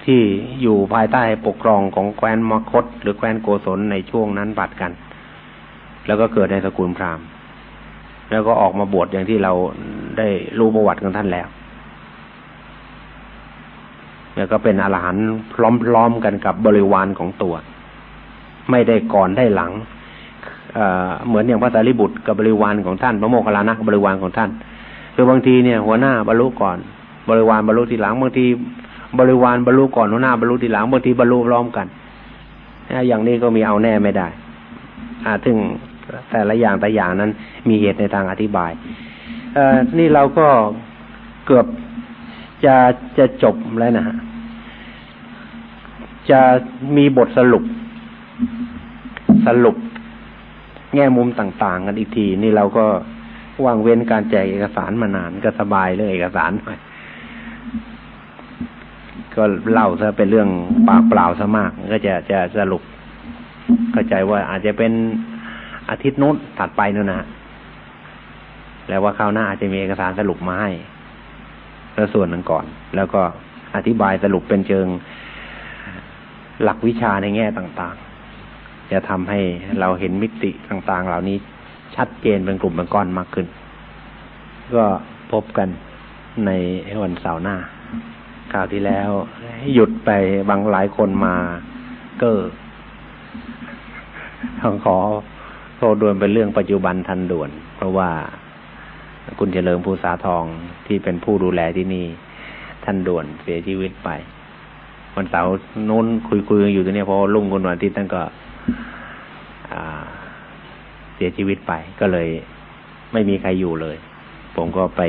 ที่อยู่ภายใต้ปกครองของแคว้นมคต หรือแคว้นโกศลในช่วงนั้นบัดกัน แล้วก็เกิดในสกุลพราหมณ์ แล้วก็ออกมาบวชอย่างที่เราได้รู้ประวัติของท่านแล้วแล้วก็เป็นอรหันต์พร้อมๆกันกับบริวารของตัว ไม่ได้ก่อนได้หลังเเหมือนอย่างพระสารีบุตรกับบริวารของท่าน พระโมคคัลลานะบริวารของท่าน คือบางทีเนี่ย หัวหน้าบรรลุก่อน บริวารบรรลุทีหลังบางที บริวารบรรลุก่อนหัวหน้าบรรลุทีหลังบางทีบรรลุพร้อมกันอย่างนี้ก็มีเอาแน่ไม่ได้อาถึงแต่ละอย่างแต่อย่างนั้น มีเหตุในทางอธิบายเออนี่เราก็เกือบจะจะจบแล้วนะฮะจะมีบทสรุป สรุป แง่มุมต่างๆ กันอีกที นี่เราก็วางเว้นการแจกเอกสารมานานก็สบายเรื่องเอกสารหน่อย ก็เล่าซะเป็นเรื่องปากเปล่าซะมาก ก็จะจะสรุป เข้าใจว่าอาจจะเป็นอาทิตย์นู้นถัดไปนู่นนะแล้วว่าคราวหน้าอาจจะมีเอกสารสรุปมาให้แล้วส่วนหนึ่งก่อน แล้วก็อธิบายสรุปเป็นเชิงหลักวิชาในแง่ต่างๆ จะทำให้เราเห็นมิติต่างๆ เหล่านี้ชัดเจนเป็นกลุ่มเป็นก้อนมากขึ้น ก็พบกันในวันเสาร์หน้า คราวที่แล้ว หยุดไปบางหลายคนมา เก้อต้องขอโทษด่วนเป็นเรื่องปัจจุบันทันด่วน เพราะว่าคุณเฉลิมภูษาทองที่เป็นผู้ดูแลที่นี่ท่านด่วนเสียชีวิตไป วันเสาร์นู้นคุยคุยอยู่ตรงนี้พอลุ่งคนวันที่ท่านก็เสียชีวิตไป ก็เลย ไม่มีใครอยู่เลย ผมก็ไป